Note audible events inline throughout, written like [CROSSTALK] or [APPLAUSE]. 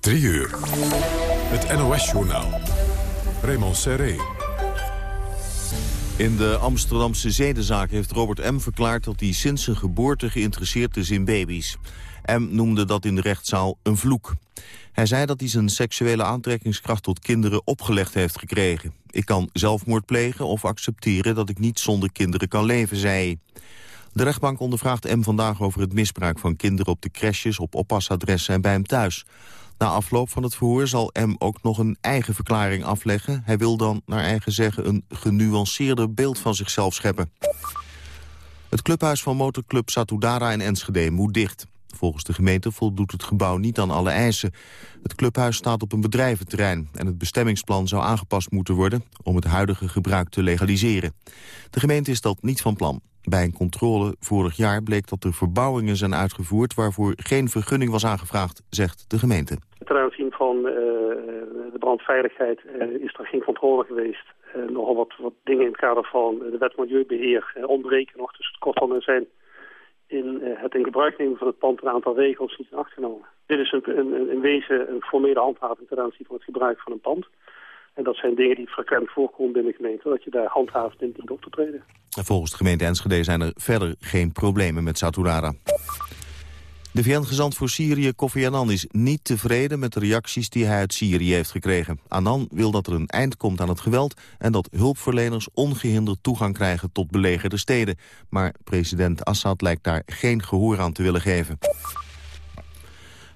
3 uur. Het NOS-journaal. Raymond Serré. In de Amsterdamse zedenzaak heeft Robert M. verklaard dat hij sinds zijn geboorte geïnteresseerd is in baby's. M. noemde dat in de rechtszaal een vloek. Hij zei dat hij zijn seksuele aantrekkingskracht tot kinderen opgelegd heeft gekregen. Ik kan zelfmoord plegen of accepteren dat ik niet zonder kinderen kan leven, zei hij. De rechtbank ondervraagt M vandaag over het misbruik van kinderen op de crèches, op oppasadressen en bij hem thuis. Na afloop van het verhoor zal M ook nog een eigen verklaring afleggen. Hij wil dan, naar eigen zeggen, een genuanceerder beeld van zichzelf scheppen. Het clubhuis van motorclub Satudara in Enschede moet dicht. Volgens de gemeente voldoet het gebouw niet aan alle eisen. Het clubhuis staat op een bedrijventerrein en het bestemmingsplan zou aangepast moeten worden om het huidige gebruik te legaliseren. De gemeente is dat niet van plan. Bij een controle vorig jaar bleek dat er verbouwingen zijn uitgevoerd waarvoor geen vergunning was aangevraagd, zegt de gemeente. Ten aanzien van uh, de brandveiligheid uh, is er geen controle geweest. Uh, nogal wat, wat dingen in het kader van de wet milieubeheer ontbreken nog. Dus het kortom, er zijn in het in gebruik nemen van het pand een aantal regels niet in acht genomen. Dit is een, een, in wezen een formele handhaving ten aanzien van het gebruik van een pand. En dat zijn dingen die frequent voorkomen binnen de gemeente, dat je daar handhavend in dient op te treden. volgens de gemeente Enschede zijn er verder geen problemen met Saturara. De VN-gezant voor Syrië, Kofi Annan, is niet tevreden met de reacties die hij uit Syrië heeft gekregen. Annan wil dat er een eind komt aan het geweld en dat hulpverleners ongehinderd toegang krijgen tot belegerde steden. Maar president Assad lijkt daar geen gehoor aan te willen geven.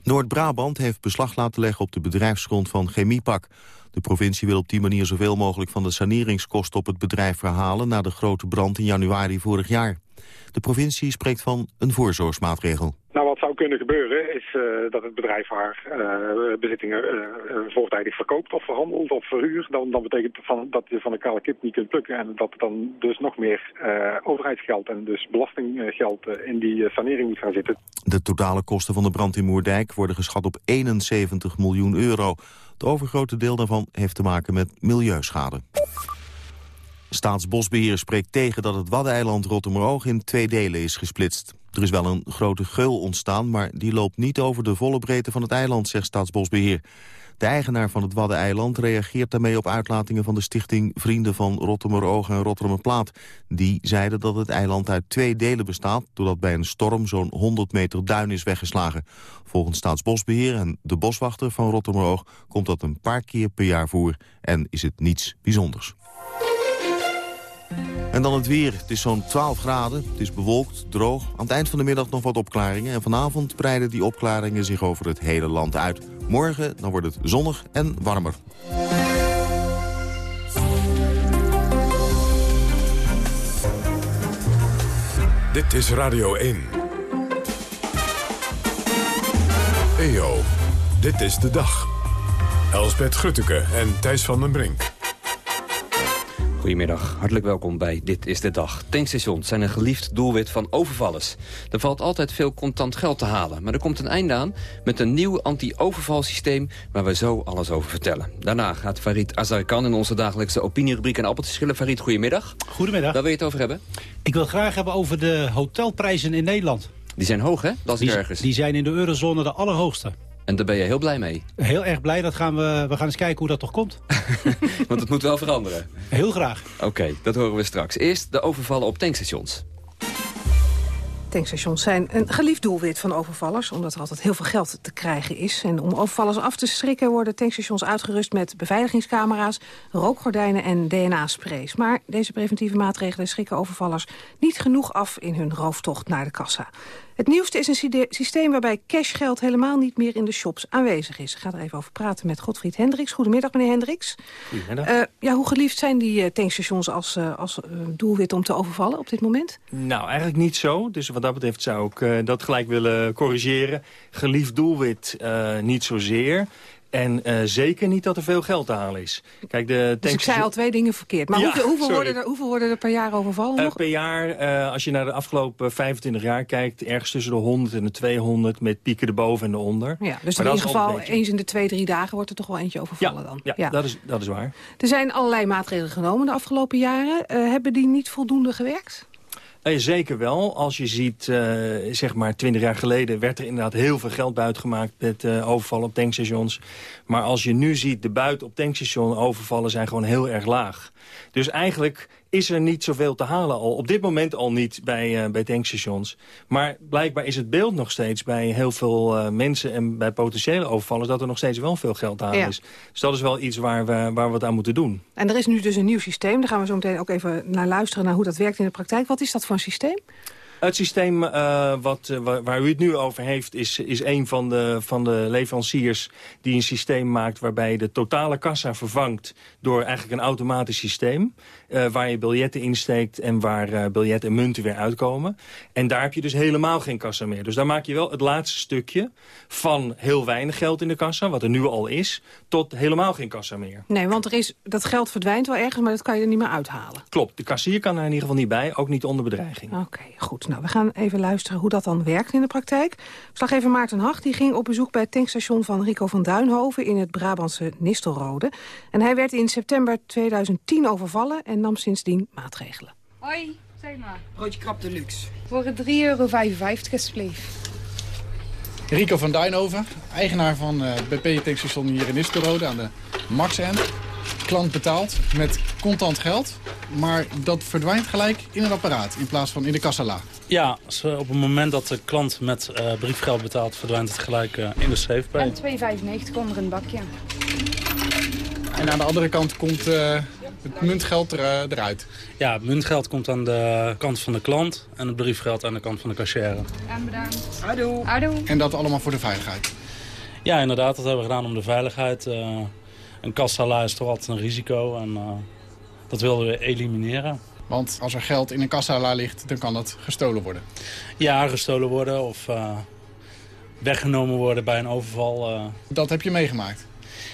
Noord-Brabant heeft beslag laten leggen op de bedrijfsgrond van Chemiepak. De provincie wil op die manier zoveel mogelijk van de saneringskosten op het bedrijf verhalen na de grote brand in januari vorig jaar. De provincie spreekt van een voorzorgsmaatregel. Zou kunnen gebeuren is uh, dat het bedrijf haar uh, bezittingen uh, voortijdig verkoopt of verhandelt of verhuurt. Dan, dan betekent van, dat je van een kale kip niet kunt plukken en dat dan dus nog meer overheidsgeld en dus belastinggeld in die sanering moet gaan zitten. De totale kosten van de brand in Moerdijk worden geschat op 71 miljoen euro. Het overgrote deel daarvan heeft te maken met milieuschade. Staatsbosbeheer spreekt tegen dat het Waddeneiland Rottermeroog in twee delen is gesplitst. Er is wel een grote geul ontstaan, maar die loopt niet over de volle breedte van het eiland, zegt Staatsbosbeheer. De eigenaar van het Waddeneiland reageert daarmee op uitlatingen van de stichting Vrienden van Rottermeroog en Rotterdamplaat. Die zeiden dat het eiland uit twee delen bestaat, doordat bij een storm zo'n 100 meter duin is weggeslagen. Volgens Staatsbosbeheer en de boswachter van Rottermeroog komt dat een paar keer per jaar voor en is het niets bijzonders. En dan het weer. Het is zo'n 12 graden. Het is bewolkt, droog. Aan het eind van de middag nog wat opklaringen. En vanavond breiden die opklaringen zich over het hele land uit. Morgen dan wordt het zonnig en warmer. Dit is Radio 1. EO, dit is de dag. Elsbeth Grutteke en Thijs van den Brink. Goedemiddag, hartelijk welkom bij Dit is de Dag. Tankstations zijn een geliefd doelwit van overvallers. Er valt altijd veel contant geld te halen. Maar er komt een einde aan met een nieuw anti-overvalsysteem... waar we zo alles over vertellen. Daarna gaat Farid Azarkan in onze dagelijkse opinierubriek... en appeltjes schillen. Farid, goedemiddag. Goedemiddag. Waar wil je het over hebben? Ik wil graag hebben over de hotelprijzen in Nederland. Die zijn hoog, hè? Dat is die, ergens. Die zijn in de eurozone de allerhoogste. En daar ben je heel blij mee? Heel erg blij. Dat gaan we, we gaan eens kijken hoe dat toch komt. [LAUGHS] Want het moet wel veranderen. Heel graag. Oké, dat horen we straks. Eerst de overvallen op tankstations. Tankstations zijn een geliefd doelwit van overvallers... omdat er altijd heel veel geld te krijgen is. En om overvallers af te schrikken worden tankstations uitgerust... met beveiligingscamera's, rookgordijnen en DNA-sprays. Maar deze preventieve maatregelen schrikken overvallers niet genoeg af... in hun rooftocht naar de kassa. Het nieuwste is een systeem waarbij cashgeld helemaal niet meer in de shops aanwezig is. Ik ga er even over praten met Godfried Hendricks. Goedemiddag, meneer Hendricks. Goedemiddag. Uh, ja, hoe geliefd zijn die uh, tankstations als, uh, als doelwit om te overvallen op dit moment? Nou, eigenlijk niet zo. Dus wat dat betreft zou ik dat gelijk willen corrigeren. Geliefd doelwit niet zozeer. En uh, zeker niet dat er veel geld te halen is. Kijk, de dus ik zei al twee dingen verkeerd. Maar ja, hoeveel, hoeveel, worden er, hoeveel, worden er, per jaar overvallen? Uh, per jaar, uh, als je naar de afgelopen 25 jaar kijkt... ergens tussen de 100 en de 200 met pieken erboven en eronder. Ja, dus in ieder geval eens in de twee, drie dagen wordt er toch wel eentje overvallen ja, dan? Ja, ja, Dat, is, dat is waar. Er zijn allerlei maatregelen genomen de afgelopen jaren. hebben die niet voldoende gewerkt? Eh, zeker wel. Als je ziet, uh, zeg maar twintig jaar geleden... werd er inderdaad heel veel geld buitgemaakt met uh, overvallen op tankstations. Maar als je nu ziet, de buiten op tankstations overvallen zijn gewoon heel erg laag. Dus eigenlijk is er niet zoveel te halen al. Op dit moment al niet bij, uh, bij tankstations. Maar blijkbaar is het beeld nog steeds bij heel veel uh, mensen... en bij potentiële overvallers dat er nog steeds wel veel geld te halen ja. is. Dus dat is wel iets waar we, waar we het aan moeten doen. En er is nu dus een nieuw systeem. Daar gaan we zo meteen ook even naar luisteren... naar hoe dat werkt in de praktijk. Wat is dat voor een systeem? Het systeem uh, wat, uh, waar u het nu over heeft... is, is een van de, van de leveranciers die een systeem maakt... waarbij de totale kassa vervangt door eigenlijk een automatisch systeem... Uh, waar je biljetten insteekt en waar biljetten en munten weer uitkomen. En daar heb je dus helemaal geen kassa meer. Dus daar maak je wel het laatste stukje van heel weinig geld in de kassa... wat er nu al is, tot helemaal geen kassa meer. Nee, want er is, dat geld verdwijnt wel ergens, maar dat kan je er niet meer uithalen. Klopt, de kassier kan er in ieder geval niet bij, ook niet onder bedreiging. Oké, okay, goed. Nou, we gaan even luisteren hoe dat dan werkt in de praktijk. Verslaggever Maarten Hag die ging op bezoek bij het tankstation van Rico van Duinhoven... in het Brabantse Nistelrode. En hij werd in september 2010 overvallen en nam sindsdien maatregelen. Hoi, zeg maar. Broodje krap deluxe. Voor 3,55 euro alsjeblieft. Rico van Duinhoven, eigenaar van uh, BP Tankstation hier in Nistelrode aan de Max End klant betaalt met contant geld, maar dat verdwijnt gelijk in het apparaat in plaats van in de kassala. Ja, op het moment dat de klant met uh, briefgeld betaalt, verdwijnt het gelijk uh, in de safepay. En 2,95 komt er een bakje. En aan de andere kant komt uh, het muntgeld er, eruit? Ja, het muntgeld komt aan de kant van de klant en het briefgeld aan de kant van de cashier. En bedankt. Houdoe. En dat allemaal voor de veiligheid? Ja, inderdaad. Dat hebben we gedaan om de veiligheid een kassala is toch altijd een risico en uh, dat wilden we elimineren. Want als er geld in een kassala ligt, dan kan dat gestolen worden? Ja, gestolen worden of uh, weggenomen worden bij een overval. Uh. Dat heb je meegemaakt?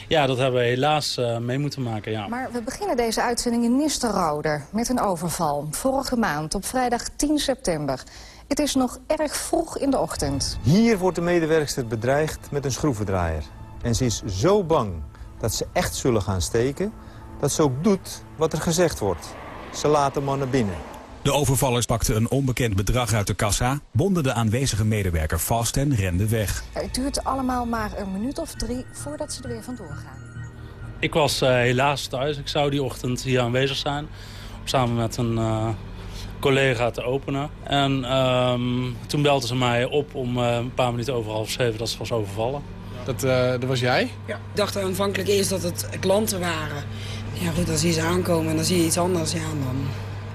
Ja, dat hebben we helaas mee moeten maken, ja. Maar we beginnen deze uitzending in Nisterrode met een overval. Vorige maand, op vrijdag 10 september. Het is nog erg vroeg in de ochtend. Hier wordt de medewerkster bedreigd met een schroevendraaier. En ze is zo bang dat ze echt zullen gaan steken... dat ze ook doet wat er gezegd wordt. Ze laten mannen binnen. De overvallers pakten een onbekend bedrag uit de kassa... bonden de aanwezige medewerker vast en renden weg. Het duurt allemaal maar een minuut of drie voordat ze er weer vandoor gaan. Ik was uh, helaas thuis. Ik zou die ochtend hier aanwezig zijn. Samen met een uh, collega te openen. En uh, toen belden ze mij op om uh, een paar minuten over half zeven dat ze was overvallen. Dat, uh, dat was jij? Ja. Ik dacht aanvankelijk eerst dat het klanten waren. Ja goed, dan zie je ze aankomen en dan zie je iets anders. Ja, dan...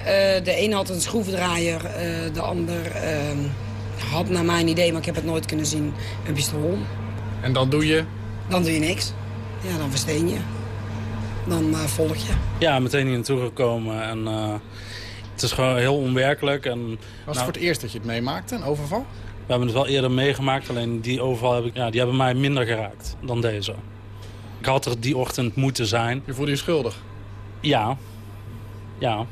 Uh, de een had een schroevendraaier, uh, de ander ehm, had naar mijn idee, maar ik heb het nooit kunnen zien, een pistool. En dan doe je? Dan doe je niks. Ja, dan versteen je. Dan volg je. Ja, meteen hier naartoe gekomen en het is gewoon heel onwerkelijk. En, Was het nou, voor het eerst dat je het meemaakte, een overval? We hebben het wel eerder meegemaakt, alleen die overval heb ik, ja, die hebben mij minder geraakt dan deze. Ik had er die ochtend moeten zijn. Je voelde je schuldig? Ja. Ja.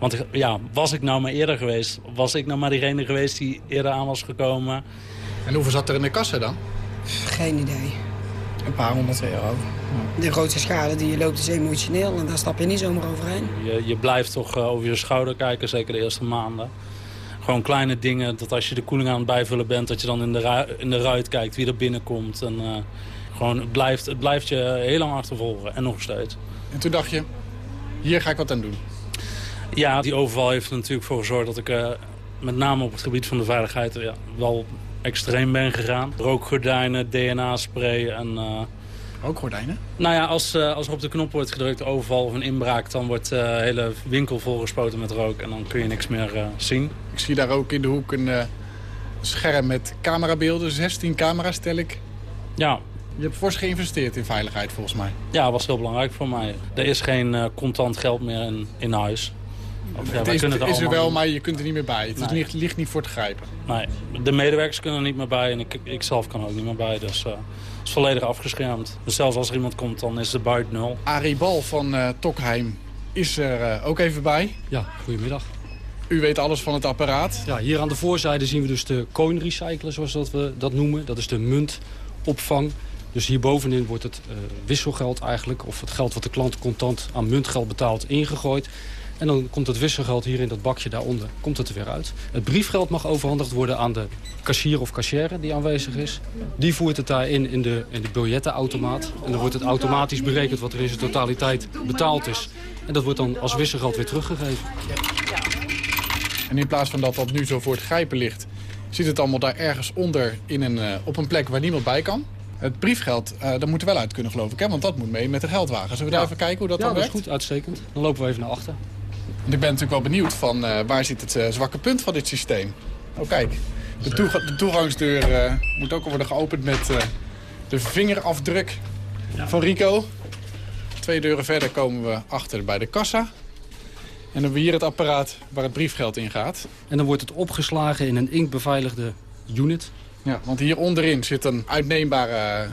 Want ja, was ik nou maar eerder geweest? Was ik nou maar diegene geweest die eerder aan was gekomen? En hoeveel zat er in de kassa dan? Geen idee. Een paar honderd euro. De grootste schade die je loopt is emotioneel en daar stap je niet zomaar overheen. Je, je blijft toch uh, over je schouder kijken, zeker de eerste maanden. Gewoon kleine dingen, dat als je de koeling aan het bijvullen bent... dat je dan in de, in de ruit kijkt wie er binnenkomt. En, uh, gewoon, het, blijft, het blijft je heel lang achtervolgen en nog steeds. En toen dacht je, hier ga ik wat aan doen? Ja, die overval heeft er natuurlijk voor gezorgd dat ik uh, met name op het gebied van de veiligheid ja, wel extreem ben gegaan. Rookgordijnen, DNA-spray en... Uh, Rookgordijnen? Nou ja, als, uh, als er op de knop wordt gedrukt overval of een inbraak... dan wordt de hele winkel volgespoten met rook en dan kun je niks meer zien. Ik zie daar ook in de hoek een scherm met camerabeelden. 16 camera's stel ik. Ja, je hebt fors geïnvesteerd in veiligheid volgens mij. Ja, dat was heel belangrijk voor mij. Er is geen uh, contant geld meer in, in huis. Of, het is, het is er wel, maar je kunt er niet meer bij. Het nee. ligt, ligt, niet voor te grijpen. Nee, de medewerkers kunnen er niet meer bij en ik, ik zelf kan er ook niet meer bij. Dus uh, het is volledig afgeschermd. Dus zelfs als er iemand komt, dan is de buit nul. Arie Bal van uh, Tokheim is er ook even bij. Ja, goedemiddag. U weet alles van het apparaat. Ja, hier aan de voorzijde zien we dus de coin recycler, zoals dat we dat noemen. Dat is de muntopvang. Dus hierbovenin wordt het uh, wisselgeld eigenlijk, of het geld wat de klant contant aan muntgeld betaalt, ingegooid. En dan komt het wisselgeld hier in dat bakje daaronder komt het er weer uit. Het briefgeld mag overhandigd worden aan de kassier of kassière die aanwezig is. Die voert het daarin in de, in de biljettenautomaat. En dan wordt het automatisch berekend wat er in zijn totaliteit betaald is. En dat wordt dan als wisselgeld weer teruggegeven. En in plaats van dat dat nu zo voor het grijpen ligt... zit het allemaal daar ergens onder in een, uh, op een plek waar niemand bij kan. Het briefgeld, uh, daar moeten we wel uit kunnen geloof ik. Hè? Want dat moet mee met de geldwagen. Zullen we daar even kijken hoe dat ja, dan dat werkt? is goed, uitstekend. Dan lopen we even naar achter. Ik ben natuurlijk wel benieuwd van uh, waar zit het uh, zwakke punt van dit systeem. Oh kijk, de, toega de toegangsdeur uh, moet ook al worden geopend met de vingerafdruk ja. van Rico. Twee deuren verder komen we achter bij de kassa. En dan hebben we hier het apparaat waar het briefgeld in gaat. En dan wordt het opgeslagen in een inkbeveiligde unit. Ja, want hier onderin zit een uitneembare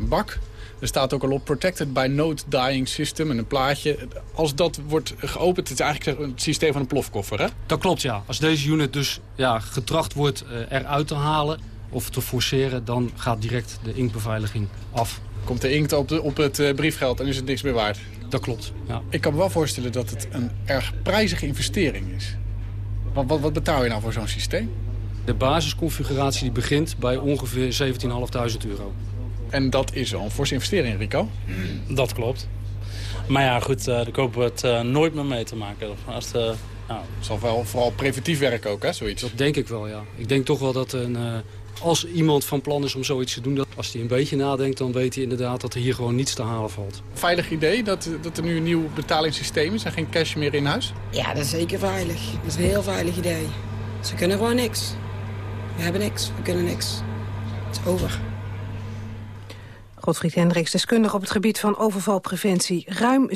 bak. Er staat ook al op Protected by Note Dying System en een plaatje. Als dat wordt geopend, het is eigenlijk het systeem van een plofkoffer, hè? Dat klopt, ja. Als deze unit dus ja, getracht wordt uh, eruit te halen of te forceren... dan gaat direct de inkbeveiliging af. Komt de inkt op, de, op het uh, briefgeld en is het niks meer waard? Dat klopt, ja. Ik kan me wel voorstellen dat het een erg prijzige investering is. Wat, wat, wat betaal je nou voor zo'n systeem? De basisconfiguratie die begint bij ongeveer 17.500 euro. En dat is al een forse investering, Rico. Dat klopt. Maar ja, goed, uh, daar kopen we het uh, nooit meer mee te maken. Als het, uh, nou. Het zal wel vooral preventief werken ook, hè, zoiets? Dat denk ik wel, ja. Ik denk toch wel dat een, als iemand van plan is om zoiets te doen... Dat als hij een beetje nadenkt, dan weet hij inderdaad dat er hier gewoon niets te halen valt. Veilig idee dat, dat er nu een nieuw betalingssysteem is en geen cash meer in huis? Ja, dat is zeker veilig. Dat is een heel veilig idee. Ze kunnen gewoon niks. We hebben niks, we kunnen niks. Het is over. Godfried Hendricks, deskundige op het gebied van overvalpreventie. Ruim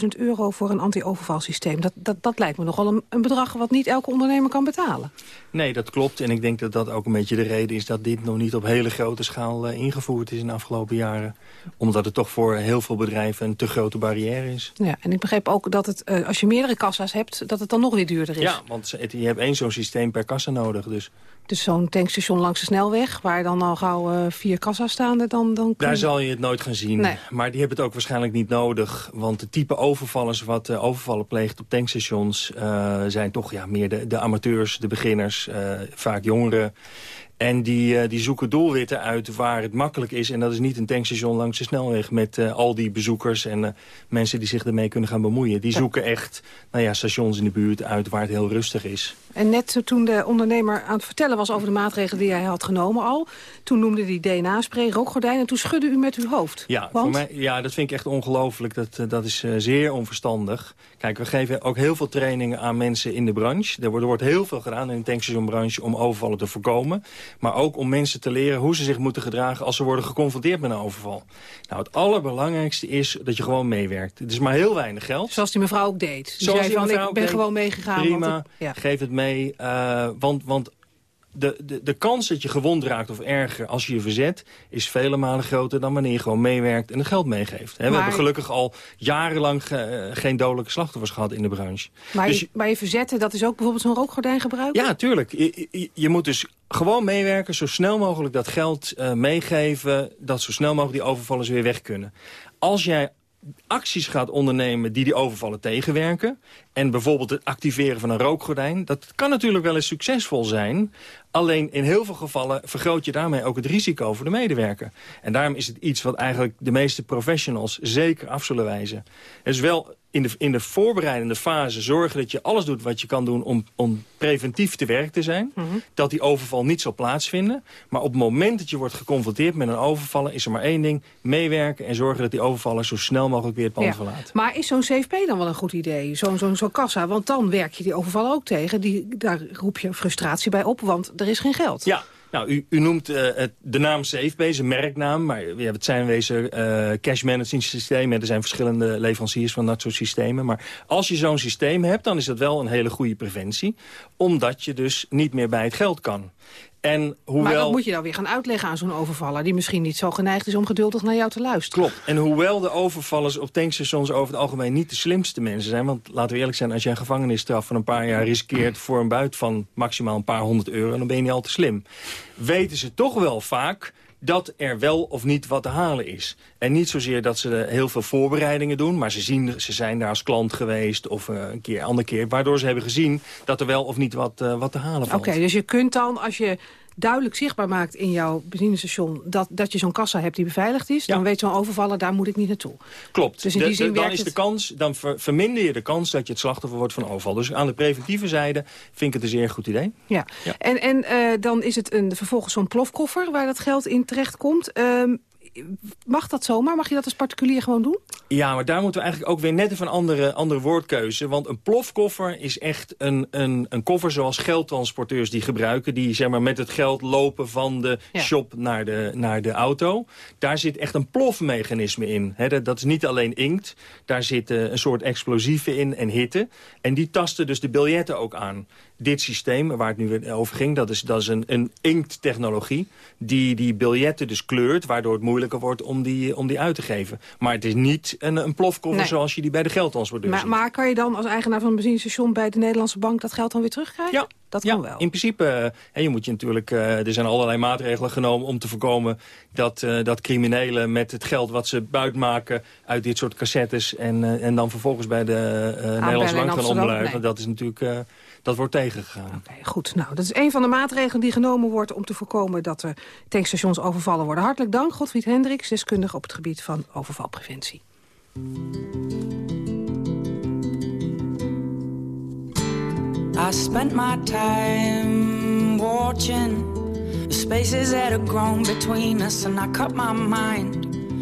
17.000 euro voor een anti-overvalsysteem. Dat, dat, dat lijkt me nogal een, een bedrag wat niet elke ondernemer kan betalen. Nee, dat klopt. En ik denk dat dat ook een beetje de reden is... dat dit nog niet op hele grote schaal uh, ingevoerd is in de afgelopen jaren. Omdat het toch voor heel veel bedrijven een te grote barrière is. Ja, en ik begreep ook dat het, uh, als je meerdere kassa's hebt... dat het dan nog weer duurder is. Ja, want je hebt één zo'n systeem per kassa nodig. Dus dus zo'n tankstation langs de snelweg... waar dan al gauw uh, vier kassa's staan... Dan, dan Daar zal je het nooit gaan zien. Nee. Maar die hebben het ook waarschijnlijk niet nodig. Want de type overvallers wat uh, overvallen pleegt op tankstations... Uh, zijn toch ja, meer de, de amateurs, de beginners, vaak jongeren. En die, die zoeken doelwitten uit waar het makkelijk is. En dat is niet een tankstation langs de snelweg... met uh, al die bezoekers en uh, mensen die zich ermee kunnen gaan bemoeien. Die zoeken echt nou ja, stations in de buurt uit waar het heel rustig is. En net toen de ondernemer aan het vertellen was over de maatregelen die hij had genomen al... toen noemde hij DNA-spray, rookgordijn en toen schudde u met uw hoofd. Ja, Want? voor mij, ja dat vind ik echt ongelooflijk. Dat, dat is zeer onverstandig. Kijk, we geven ook heel veel trainingen aan mensen in de branche. Er wordt, er wordt heel veel gedaan in de tankstationbranche om overvallen te voorkomen. Maar ook om mensen te leren hoe ze zich moeten gedragen... als ze worden geconfronteerd met een overval. Nou, het allerbelangrijkste is dat je gewoon meewerkt. Het is maar heel weinig geld. Zoals die mevrouw ook deed. Die Zoals zei die van, mevrouw ik ben gewoon meegegaan. Prima, want ja. geef het mee. Uh, want, want de, de, de kans dat je gewond raakt of erger als je je verzet... is vele malen groter dan wanneer je gewoon meewerkt en het geld meegeeft. Hè, We Maar- hebben gelukkig al jarenlang ge- geen dodelijke slachtoffers gehad in de branche. Maar, Dus je, maar je verzetten, dat is ook bijvoorbeeld zo'n rookgordijn gebruiken? ja, tuurlijk. Je, je, je moet dus gewoon meewerken, zo snel mogelijk dat geld uh, meegeven... dat zo snel mogelijk die overvallers weer weg kunnen. Als jij acties gaat ondernemen die die overvallen tegenwerken... en bijvoorbeeld het activeren van een rookgordijn... dat kan natuurlijk wel eens succesvol zijn... alleen in heel veel gevallen vergroot je daarmee ook het risico voor de medewerker. En daarom is het iets wat eigenlijk de meeste professionals zeker af zullen wijzen. Het is wel in de, in de voorbereidende fase zorgen dat je alles doet wat je kan doen... om, om preventief te werk te zijn. Dat die overval niet zal plaatsvinden. Maar op het moment dat je wordt geconfronteerd met een overvallen... is er maar één ding, meewerken en zorgen dat die overvaller... zo snel mogelijk weer het pand Ja. verlaat. Maar is zo'n CFP dan wel een goed idee? Zo'n zo'n zo'n kassa? Want dan werk je die overvallen ook tegen. Die, daar roep je frustratie bij op, want er is geen geld. Ja, nou, u, u noemt eh, het, de naam SafeBase, een merknaam. Maar ja, het zijn wezen eh, cash management systemen. Er zijn verschillende leveranciers van dat soort systemen. Maar als je zo'n systeem hebt, dan is dat wel een hele goede preventie. Omdat je dus niet meer bij het geld kan. En hoewel... Maar dat moet je dan weer gaan uitleggen aan zo'n overvaller... die misschien niet zo geneigd is om geduldig naar jou te luisteren. Klopt. En hoewel de overvallers op tankstations over het algemeen niet de slimste mensen zijn... want laten we eerlijk zijn, als je een gevangenisstraf van een paar jaar riskeert... voor een buit van maximaal een paar honderd euro, dan ben je niet al te slim. Weten ze toch wel vaak dat er wel of niet wat te halen is. En niet zozeer dat ze heel veel voorbereidingen doen... maar ze, zien, ze zijn daar als klant geweest of uh, een keer, andere keer... waardoor ze hebben gezien dat er wel of niet wat, uh, wat te halen valt. Oké, dus je kunt dan, als je duidelijk zichtbaar maakt in jouw benzinestation... dat, dat je zo'n kassa hebt die beveiligd is... dan weet zo'n overvaller, daar moet ik niet naartoe. Klopt. Dus in die zin dan is de kans, dan verminder je de kans dat je het slachtoffer wordt van overval. Dus aan de preventieve zijde vind ik het een zeer goed idee. Ja, en, en uh, dan is het een, vervolgens zo'n plofkoffer waar dat geld in terechtkomt. Uh, mag dat zomaar? Mag je dat als particulier gewoon doen? Ja, maar daar moeten we eigenlijk ook weer net even een andere, andere woordkeuze. Want een plofkoffer is echt een, een, een koffer zoals geldtransporteurs die gebruiken. Die zeg maar, met het geld lopen van de shop naar de, naar de auto. Daar zit echt een plofmechanisme in. dat, dat, is niet alleen inkt. Daar zitten een soort explosieven in en hitte. En die tasten dus de biljetten ook aan dit systeem, waar het nu over ging... dat is, dat is een, een inkt-technologie die die biljetten dus kleurt... waardoor het moeilijker wordt om die, om die uit te geven. Maar het is niet een, een plofkoffer zoals je die bij de geldtransporteur maar. Maar kan je dan als eigenaar van een benzinestation... bij de Nederlandse bank dat geld dan weer terugkrijgen? Ja. Dat ja, kan wel. in principe, uh, je moet je natuurlijk, uh, er zijn allerlei maatregelen genomen om te voorkomen dat, uh, dat criminelen met het geld wat ze buitmaken uit dit soort cassettes en, en dan vervolgens bij de Nederlandse bank gaan omluiten. Dat is natuurlijk dat wordt tegengegaan. Oké, goed. Nou, dat is een van de maatregelen die genomen wordt... om te voorkomen dat er tankstations overvallen worden. Hartelijk dank, Godfried Hendricks, deskundige op het gebied van overvalpreventie. I spent my time watching the spaces that have grown between us and I cut my mind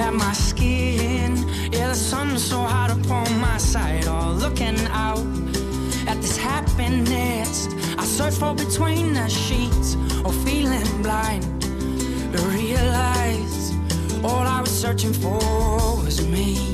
at my skin. Yeah, the sun's so hot upon my side, all looking out at this happiness. I search for between the sheets, or feeling blind to realize all I was searching for was me.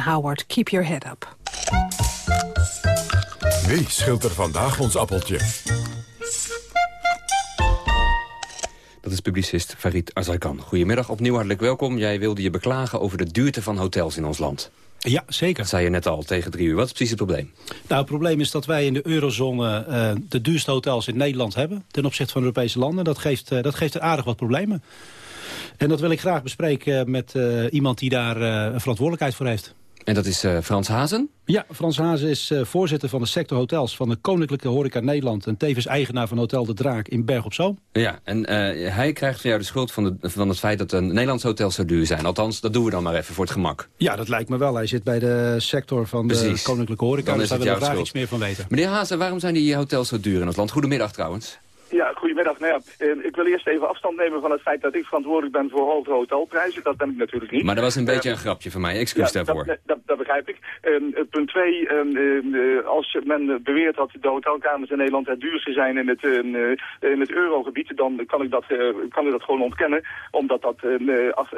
Howard, keep your head up. Wie scheelt er vandaag ons appeltje? Dat is publicist Farid Azarkan. Goedemiddag, opnieuw hartelijk welkom. Jij wilde je beklagen over de duurte van hotels in ons land. Ja, zeker. Dat zei je net al tegen drie uur. Wat is precies het probleem? Nou, het probleem is dat wij in de eurozone uh, de duurste hotels in Nederland hebben... ten opzichte van Europese landen. Dat geeft, uh, dat geeft er aardig wat problemen. En dat wil ik graag bespreken met uh, iemand die daar een verantwoordelijkheid voor heeft. En dat is uh, Frans Hazen? Ja, Frans Hazen is uh, voorzitter van de sector hotels van de Koninklijke Horeca Nederland... en tevens eigenaar van Hotel de Draak in Berg op Zoom. Ja, en uh, hij krijgt van jou de schuld van, de, van het feit dat de Nederlandse hotels zo duur zijn. Althans, dat doen we dan maar even voor het gemak. Ja, dat lijkt me wel. Hij zit bij de sector van Precies. de Koninklijke Horeca, dan dus daar het wil ik graag iets meer van weten. Meneer Hazen, waarom zijn die hotels zo duur in ons land? Goedemiddag trouwens. Ja, goedemiddag. Nou ja, eh, ik wil eerst even afstand nemen van het feit dat ik verantwoordelijk ben voor hoge hotelprijzen. Dat ben ik natuurlijk niet. Maar dat was een beetje Eh, een grapje van mij. Excuus ja, daarvoor. Dat, dat, dat begrijp ik. Ehm, eh, punt twee, ehm, eh, als men beweert dat de hotelkamers in Nederland het duurste zijn in het, ehm, eh, in het eurogebied, dan kan ik, dat, kan ik dat gewoon ontkennen. Omdat dat af-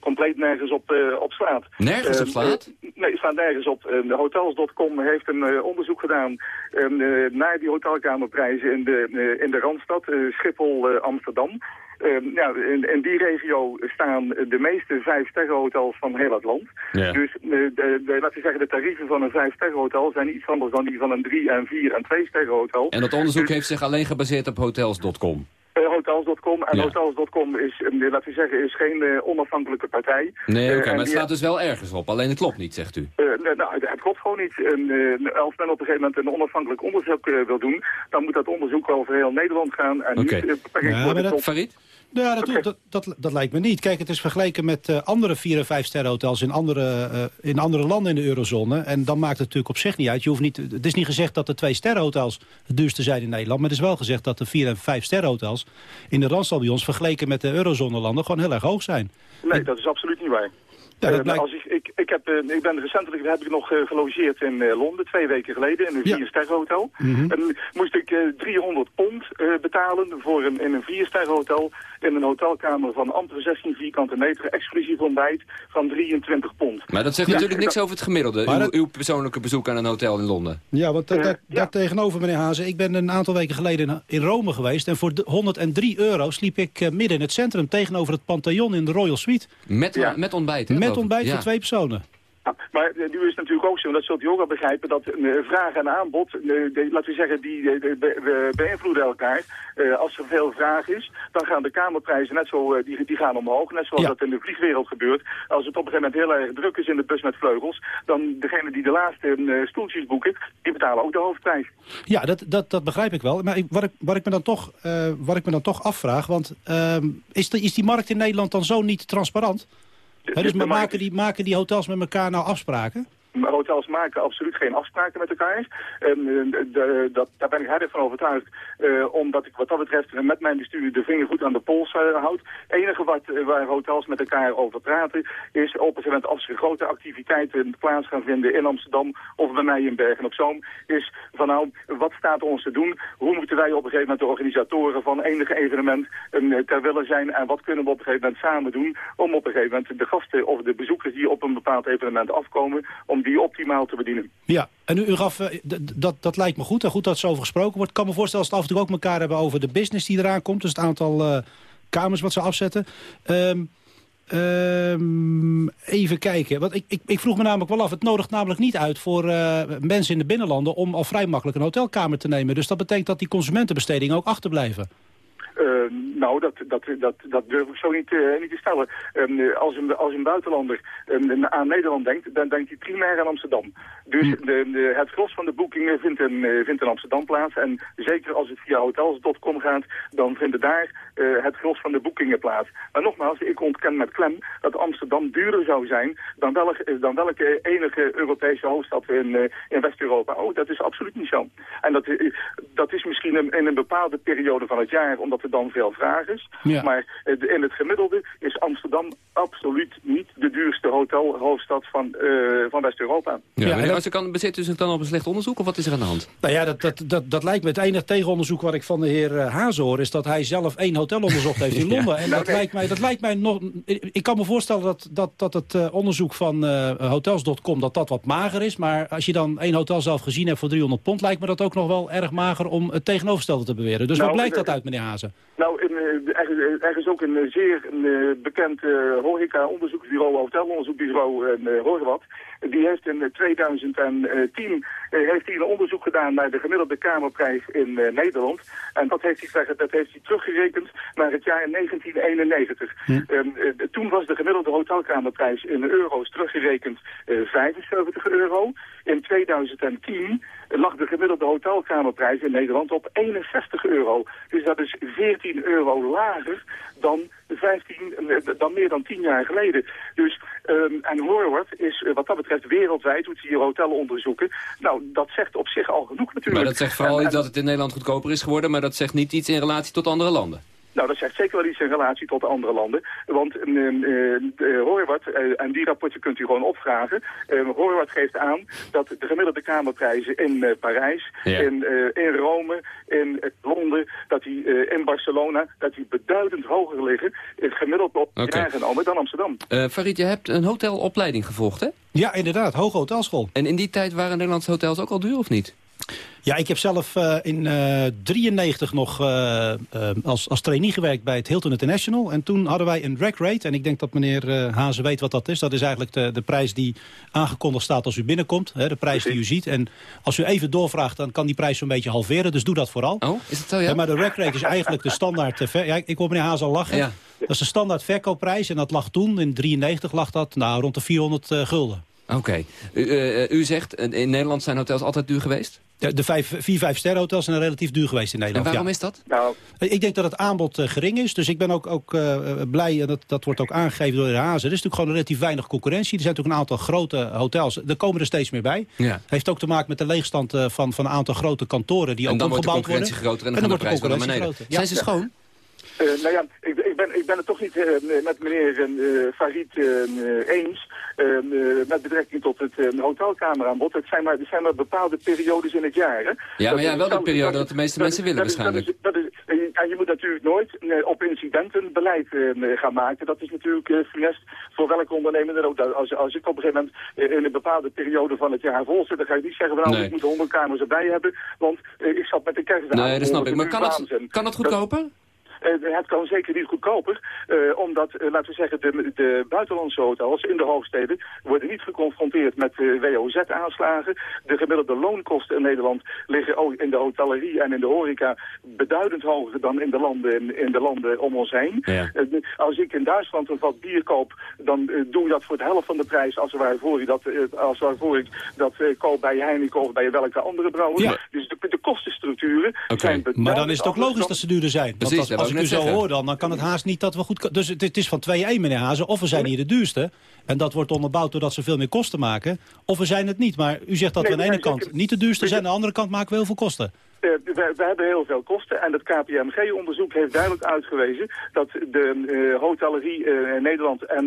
compleet nergens op, op slaat. Nergens op slaat? nee, het slaat nergens op. Hotels.com heeft een onderzoek gedaan naar die hotelkamerprijzen in de, in de Randstad, eh, Schiphol, eh, Amsterdam. Ehm, ja, in, in die regio staan de meeste vijf-sterrenhotels van heel het land. Ja. Dus eh, de, de, laten we zeggen, de tarieven van een vijf-sterrenhotel zijn iets anders dan die van een drie- en vier- en twee-sterrenhotel. En dat onderzoek heeft zich alleen gebaseerd op hotels.com. Eh, hotels.com. En Ja. hotels.com is, eh, laten we zeggen, is geen eh, onafhankelijke partij. Nee, oké, maar het staat dus wel ergens op. Alleen het klopt niet, zegt u. eh, nou, het klopt gewoon niet. En, eh, als men op een gegeven moment een onafhankelijk onderzoek wil doen, dan moet dat onderzoek over heel Nederland gaan. En niet eh, beperkt Ja, maar tot- Farid? Ja, dat, dat, dat, dat lijkt me niet. Kijk, het is vergeleken met eh, andere 4- en 5-sterrenhotels in andere, eh, in andere landen in de eurozone. En dan maakt het natuurlijk op zich niet uit. Je hoeft niet, het is niet gezegd dat de 2-sterrenhotels het duurste zijn in Nederland. Maar het is wel gezegd dat de 4- en 5-sterrenhotels in de Randstad bij ons... vergeleken met de eurozone-landen gewoon heel erg hoog zijn. Nee, dat is absoluut niet waar. Ja, dat Eh, als ik, ik, ik, heb, ik ben recentelijk heb ik nog gelogeerd in Londen, twee weken geleden, in een Ja. viersterrenhotel. Mhm. En moest ik eh, 300 pond betalen voor een, in een viersterrenhotel in een hotelkamer van amper 16 vierkante meter, exclusief ontbijt, van 23 pond. Maar dat zegt Ja, natuurlijk niks dat- over het gemiddelde. Uw, dat- uw persoonlijke bezoek aan een hotel in Londen. Ja, want da- Eh, da- ja. daar tegenover, meneer Hazen. Ik ben een aantal weken geleden in, Rome geweest. En voor de 103 euro sliep ik eh, midden in het centrum... tegenover het Pantheon in de Royal Suite. Met, Ja. met ontbijt, hè, Met ontbijt Ja. voor twee personen. Ja, maar eh, nu is het natuurlijk ook zo, en dat zult u ook wel begrijpen, dat eh, vraag en aanbod, eh, de- laten we zeggen, die de- be- be- beïnvloeden elkaar. Als er veel vraag is, dan gaan de kamerprijzen net zo, die, die gaan omhoog, net zoals Ja. dat in de vliegwereld gebeurt. Als het op een gegeven moment heel erg druk is in de bus met vleugels, dan degene die de laatste stoeltjes boeken, die betalen ook de hoofdprijs. Ja, dat, dat, dat begrijp ik wel. Maar ik, wat, ik, wat, ik me dan toch, wat ik me dan toch afvraag... want ehm, is, de, is die markt in Nederland dan zo niet transparant? Dus maar maken, die, maken die hotels met elkaar nou afspraken? Hotels maken absoluut geen afspraken met elkaar. Eh, de, dat, daar ben ik harder van overtuigd. eh, omdat ik wat dat betreft met mijn bestuur de vinger goed aan de pols eh, houd. Het enige wat, eh, waar hotels met elkaar over praten... is op een moment als er grote activiteiten plaats gaan vinden in Amsterdam... of bij mij in Bergen op Zoom... is van nou, wat staat ons te doen? Hoe moeten wij op een gegeven moment de organisatoren van enige evenement eh, ter wille zijn? En wat kunnen we op een gegeven moment samen doen... om op een gegeven moment de gasten of de bezoekers die op een bepaald evenement afkomen... om die optimaal te bedienen. Ja, en u, u gaf, eh, dat, dat lijkt me goed en goed dat er zo over gesproken wordt. Ik kan me voorstellen als het af en toe ook elkaar hebben over de business die eraan komt. Dus het aantal eh, kamers wat ze afzetten. Ehm, ehm, even kijken, want ik, ik, ik vroeg me namelijk wel af. Het nodigt namelijk niet uit voor eh, mensen in de binnenlanden... om al vrij makkelijk een hotelkamer te nemen. Dus dat betekent dat die consumentenbestedingen ook achterblijven. Eh, nou, dat, dat, dat, dat durf ik zo niet, eh, niet te stellen. Ehm, eh, als, een, als een buitenlander ehm, aan Nederland denkt, dan denkt hij primair aan Amsterdam. Dus de, de- het gros van de boekingen vindt in, eh, vindt in Amsterdam plaats. En zeker als het via hotels.com gaat, dan vinden daar eh, het gros van de boekingen plaats. Maar nogmaals, ik ontken met klem dat Amsterdam duurder zou zijn dan, welke, dan welke enige Europese hoofdstad in, in West-Europa. Oh, dat is absoluut niet zo. En dat, dat is misschien in, in een bepaalde periode van het jaar, omdat er dan veel vraag. Ja. Maar in het gemiddelde is Amsterdam absoluut niet de duurste hotelhoofdstad van, eh, van West-Europa. Ja, Ja, en Arzekan, bezit u zich dan op een slecht onderzoek of wat is er aan de hand? Nou ja, dat, dat, dat, dat lijkt me het enige tegenonderzoek wat ik van de heer eh, Hazen hoor... is dat hij zelf één hotel onderzocht heeft [LAUGHS] in Ja. Londen. En Nou, dat, nee. lijkt mij, dat lijkt mij nog... Ik kan me voorstellen dat, dat, dat het eh, onderzoek van hotels.com... dat dat wat mager is. Maar als je dan één hotel zelf gezien hebt voor 300 pond... lijkt me dat ook nog wel erg mager om het tegenovergestelde te beweren. Dus Nou, wat blijkt dat uit, meneer Hazen? Nou, in, eh, er, is- er is ook een eh, zeer eh, bekend eh, horeca-onderzoeksbureau, hotelonderzoeksbureau, uh, hoor wat. Die heeft in eh, 2010 eh, heeft hij een onderzoek gedaan naar de gemiddelde kamerprijs in eh, Nederland. En dat heeft, hij, dat heeft hij teruggerekend naar het jaar 1991. Ehm, eh, toen was de gemiddelde hotelkamerprijs in euro's teruggerekend eh, 75 euro. In 2010 lag de gemiddelde hotelkamerprijs in Nederland op 61 euro. Dus dat is 14 euro lager dan, 15, eh, dan meer dan 10 jaar geleden. Dus, ehm, en Horwath is eh, wat dat betreft wereldwijd, doet hier hotelonderzoeken. Nou, dat zegt op zich al genoeg natuurlijk. Maar dat zegt vooral en- dat het in Nederland goedkoper is geworden... maar dat zegt niet iets in relatie tot andere landen. Nou, dat zegt zeker wel iets in relatie tot de andere landen. Want uh, uh, Horwath, uh, en die rapporten kunt u gewoon opvragen. Uh, Horwath geeft aan dat de gemiddelde kamerprijzen in uh, Parijs, Ja. in, uh, in Rome, in Londen, dat die uh, in Barcelona, dat die beduidend hoger liggen, uh, gemiddeld op jaar genomen, dan Amsterdam. Eh Farid, je hebt een hotelopleiding gevolgd, hè? Ja, inderdaad. Hoge hotelschool. En in die tijd waren Nederlandse hotels ook al duur, of niet? Ja, ik heb zelf eh, in eh 93 nog eh, eh, als, als trainee gewerkt bij het Hilton International. En toen hadden wij een rack rate. En ik denk dat meneer eh Hazen weet wat dat is. Dat is eigenlijk de, de prijs die aangekondigd staat als u binnenkomt. Hè, de prijs die u ziet. En als u even doorvraagt, dan kan die prijs zo'n beetje halveren. Dus doe dat vooral. Oh, is het zo, ja? maar de rack rate is eigenlijk de standaard... eh, ja, ik hoor meneer Hazen al lachen. Ja. Dat is de standaard verkoopprijs. En dat lag toen, in 93 lag dat nou, rond de 400 eh, gulden. Oké. U, eh, u zegt, eh, in Nederland zijn hotels altijd duur geweest? De, de vijf, vier, vijf sterrenhotels zijn relatief duur geweest in En Nederland. waarom ja. is dat? Nou, Ik denk dat het aanbod eh, gering is. Dus ik ben ook, ook eh, blij, en dat, dat wordt ook aangegeven door de Hazen. Er is natuurlijk gewoon relatief weinig concurrentie. Er zijn natuurlijk een aantal grote hotels. Er komen er steeds meer bij. Ja. Heeft ook te maken met de leegstand eh, van, van een aantal grote kantoren die En ook dan wordt de omgebouwd worden. concurrentie groter en dan, gaat de prijs weer naar beneden. groter. Ja. Zijn ze schoon? Uh, nou ja, ik, ik, ben, ik ben het toch niet uh, met meneer uh, Farid eens. met betrekking tot het hotelkameraanbod. Het zijn, maar, het zijn maar bepaalde periodes in het jaar. Hè? Ja, maar ja, wel de periode dat- de meeste dat- mensen willen dat waarschijnlijk. Dat is, dat is, en je moet natuurlijk nooit eh, op incidenten beleid eh, gaan maken. Dat is natuurlijk uh, funest voor welke ondernemer dan ook. Als, als ik op een gegeven moment eh, in een bepaalde periode van het jaar vol zit, dan ga ik niet zeggen nou, Nee. ik moet honderd kamers erbij hebben. Want eh, ik zat met de kerstdagen. Nee, dat snap ik. Maar kan het, het, kan het goedkoper? Eh, het kan zeker niet goedkoper, eh, omdat, eh, laten we zeggen, de, de buitenlandse hotels in de hoofdsteden worden niet geconfronteerd met eh, WOZ-aanslagen. De gemiddelde loonkosten in Nederland liggen ook in de hotellerie en in de horeca beduidend hoger dan in de landen, in de landen om ons heen. Ja. Als ik in Duitsland een vat bier koop, dan doe ik dat voor de helft van de prijs als waarvoor ik dat, als waarvoor ik dat eh, koop bij Heineken of bij welke andere brouwer. Ja. Dus de, de kostenstructuren Oké. zijn beduidend Maar dan is het ook logisch dan- dat ze duurder zijn. Precies, Want dat als, als wou ik ik u zo zeggen. hoor, dan, dan kan het haast niet dat we goed... Dus het, het is van 2-1, meneer Hazen. Of we zijn hier de duurste. En dat wordt onderbouwd doordat ze veel meer kosten maken. Of we zijn het niet. Maar u zegt dat Nee, we aan de ene kant niet de duurste zijn. Aan de andere kant maken we heel veel kosten. Eh, we, we hebben heel veel kosten en het KPMG-onderzoek heeft duidelijk uitgewezen dat de eh, hotellerie eh, in Nederland en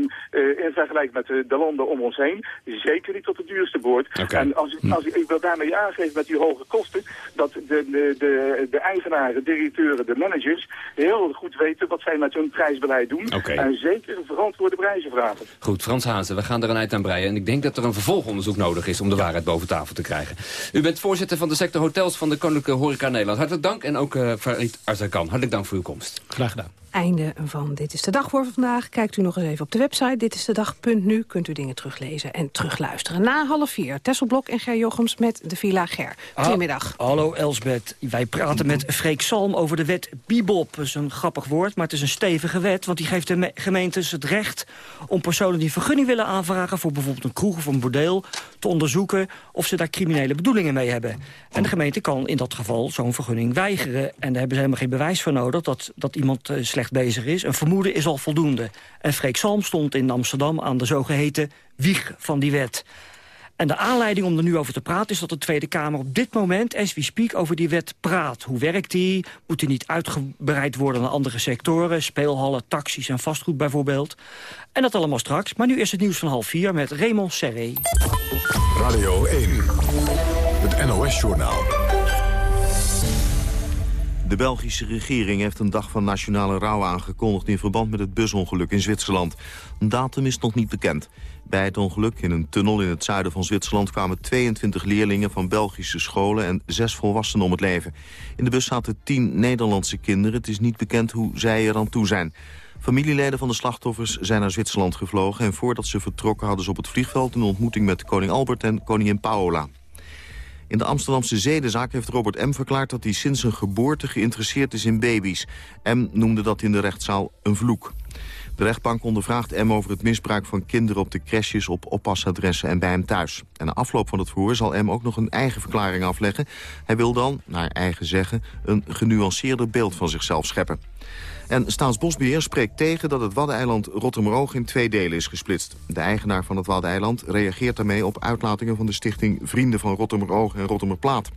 in vergelijking met de, de landen om ons heen zeker niet tot de duurste behoort. En als, ik- als, ik- wil daarmee aangeven met die hoge kosten dat de, de, de, de eigenaren, directeuren, de managers heel goed weten wat zij met hun prijsbeleid doen en zeker verantwoorde prijzen vragen. Goed, Frans Hazen, we gaan er een eind aan breien. En ik denk dat er een vervolgonderzoek nodig is om de waarheid boven tafel te krijgen. U bent voorzitter van de sector hotels van de Koninklijke Horeca Nederland. Hartelijk dank en ook uh, Farid Arzakan. Hartelijk dank voor uw komst. Graag gedaan. Einde van Dit is de Dag voor vandaag. Kijkt u nog eens even op de website ditistedag.nu. Kunt u dingen teruglezen en terugluisteren. Na half vier, Tesselblok en Ger Jochems met de Villa Ger. Goedemiddag. Ah, hallo Elsbeth. Wij praten met Freek Salm over de wet Bibop. Dat is een grappig woord, maar het is een stevige wet. Want die geeft de me- gemeentes het recht om personen die vergunning willen aanvragen... voor bijvoorbeeld een kroeg of een bordeel te onderzoeken... of ze daar criminele bedoelingen mee hebben. En de gemeente kan in dat geval zo'n vergunning weigeren. En daar hebben ze helemaal geen bewijs voor nodig dat, dat iemand eh, bezig is. Een vermoeden is al voldoende. En Freek Salm stond in Amsterdam aan de zogeheten wieg van die wet. En de aanleiding om er nu over te praten is dat de Tweede Kamer op dit moment, as we speak, over die wet praat. Hoe werkt die? Moet die niet uitgebreid worden naar andere sectoren? Speelhallen, taxis en vastgoed bijvoorbeeld. En dat allemaal straks. Maar nu is het nieuws van half vier met Raymond Serré. Radio 1, het NOS-journaal. De Belgische regering heeft een dag van nationale rouw aangekondigd... in verband met het busongeluk in Zwitserland. Een datum is nog niet bekend. Bij het ongeluk in een tunnel in het zuiden van Zwitserland... kwamen 22 leerlingen van Belgische scholen en zes volwassenen om het leven. In de bus zaten 10 Nederlandse kinderen. Het is niet bekend hoe zij er aan toe zijn. Familieleden van de slachtoffers zijn naar Zwitserland gevlogen... en voordat ze vertrokken hadden ze op het vliegveld... een ontmoeting met koning Albert en koningin Paola. In de Amsterdamse zedenzaak heeft Robert M. verklaard dat hij sinds zijn geboorte geïnteresseerd is in baby's. M. noemde dat in de rechtszaal een vloek. De rechtbank ondervraagt M over het misbruik van kinderen op de crèches, op oppasadressen en bij hem thuis. En na afloop van het verhoor zal M ook nog een eigen verklaring afleggen. Hij wil dan, naar eigen zeggen, een genuanceerder beeld van zichzelf scheppen. En Staatsbosbeheer spreekt tegen dat het Waddeneiland Rottermeroog in twee delen is gesplitst. De eigenaar van het Waddeneiland reageert daarmee op uitlatingen van de stichting Vrienden van Rottermeroog en Rottermerplaat.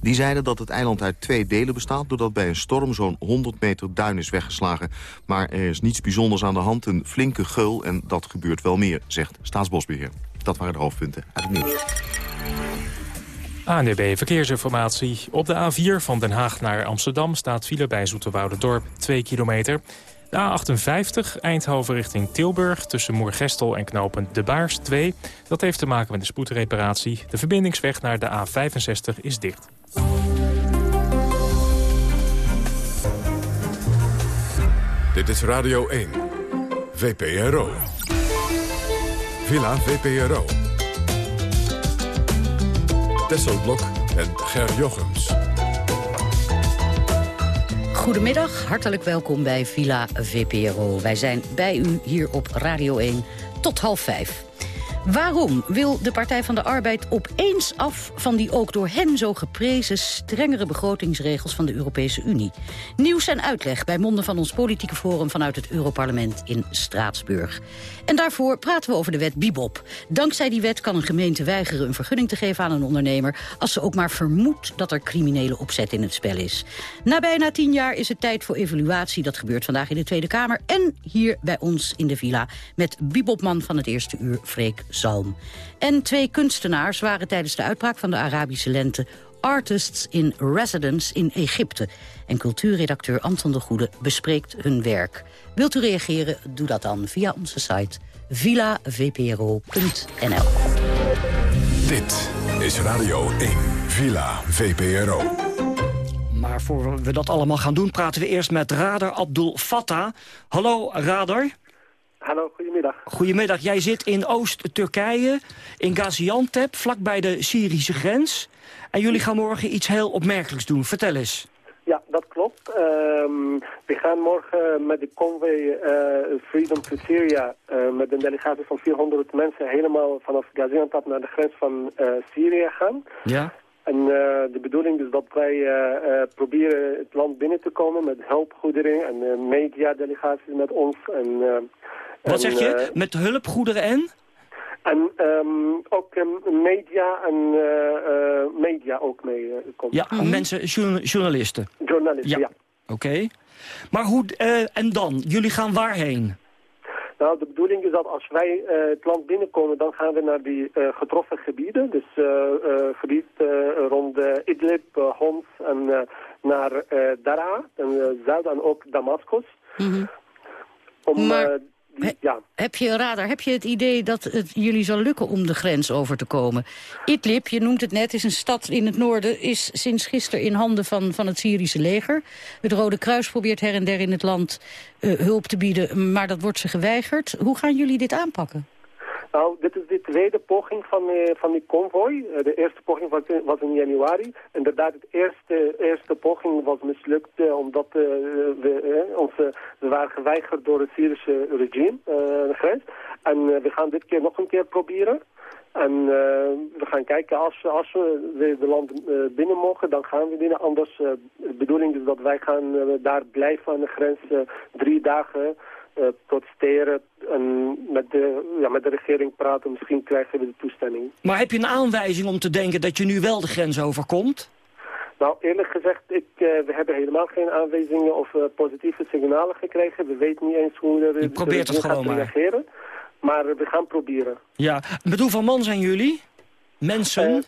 Die zeiden dat het eiland uit twee delen bestaat... doordat bij een storm zo'n 100 meter duin is weggeslagen. Maar er is niets bijzonders aan de hand, een flinke geul... en dat gebeurt wel meer, zegt Staatsbosbeheer. Dat waren de hoofdpunten uit het nieuws. ANDB Verkeersinformatie. Op de A4 van Den Haag naar Amsterdam staat file bij Dorp 2 kilometer. De A58 Eindhoven richting Tilburg tussen Moergestel en knooppunt De Baars 2. Dat heeft te maken met de spoedreparatie. De verbindingsweg naar de A65 is dicht. Dit is Radio 1, VPRO. Villa VPRO. Tesselblok en Ger Jochems. Goedemiddag, hartelijk welkom bij Villa VPRO. Wij zijn bij u hier op Radio 1 tot half vijf. Waarom wil de Partij van de Arbeid opeens af van die ook door hen zo geprezen strengere begrotingsregels van de Europese Unie? Nieuws en uitleg bij monden van ons politieke forum vanuit het Europarlement in Straatsburg. En daarvoor praten we over de wet Bibop. Dankzij die wet kan een gemeente weigeren een vergunning te geven aan een ondernemer als ze ook maar vermoedt dat er criminele opzet in het spel is. Na bijna tien jaar is het tijd voor evaluatie. Dat gebeurt vandaag in de Tweede Kamer en hier bij ons in de villa met Bibopman van het eerste uur, Freek Zalm. En twee kunstenaars waren tijdens de uitbraak van de Arabische lente Artists in Residence in Egypte. En cultuurredacteur Anton de Goede bespreekt hun werk. Wilt u reageren? Doe dat dan via onze site villavpro.nl. Dit is Radio 1, Villa VPRO. Maar voor we dat allemaal gaan doen, praten we eerst met Radar Abdul Fattah. Hallo Radar. Hallo, goedemiddag. Goedemiddag, jij zit in Oost-Turkije, in Gaziantep, vlakbij de Syrische grens. En jullie gaan morgen iets heel opmerkelijks doen. Vertel eens. Ja, dat klopt. Ehm, we gaan morgen met de convoy eh, Freedom to Syria... eh, met een delegatie van 400 mensen... helemaal vanaf Gaziantep naar de grens van eh, Syrië gaan. Ja. En de bedoeling is dat wij proberen het land binnen te komen... met hulpgoederen en mediadelegaties met ons. En, Wat en, zeg je? eh, Met hulpgoederen en? En ehm, ook ehm, media en eh, eh, media ook mee komt. Ja, mensen, journa- journalisten. Journalisten, ja. Oké. Maar hoe, eh, en dan? Jullie gaan waarheen? Nou, de bedoeling is dat als wij eh, het land binnenkomen, dan gaan we naar die eh, getroffen gebieden. Dus eh, eh, gebied eh, rond Idlib, Homs en eh, naar eh Daraa, en zuid en ook Damascus. Om, Maar- ja. Heb je, Radar, heb je het idee dat het jullie zal lukken om de grens over te komen? Idlib, je noemt het net, is een stad in het noorden... is sinds gisteren in handen van, van het Syrische leger. Het Rode Kruis probeert her en der in het land eh, hulp te bieden... maar dat wordt ze geweigerd. Hoe gaan jullie dit aanpakken? Nou, dit is de tweede poging van, eh, van die convoy. Eh, de eerste poging was, in- januari. Inderdaad, het eerste, eerste poging was mislukt eh, omdat we, onze, we waren geweigerd door het Syrische regime, de grens. En we gaan dit keer nog een keer proberen. En we gaan kijken, als, als we de, de land binnen mogen, dan gaan we binnen. Anders, de bedoeling is dat wij gaan daar blijven aan de grens drie dagen protesteren en met de, ja, met de regering praten. Misschien krijgen we de toestemming. Maar heb je een aanwijzing om te denken dat je nu wel de grens overkomt? Nou, eerlijk gezegd, ik, eh, we hebben helemaal geen aanwijzingen of eh, positieve signalen gekregen. We weten niet eens hoe er Je probeert het gewoon maar. reageren. Maar we gaan proberen. Ja, met hoeveel man zijn jullie? Mensen? Eh,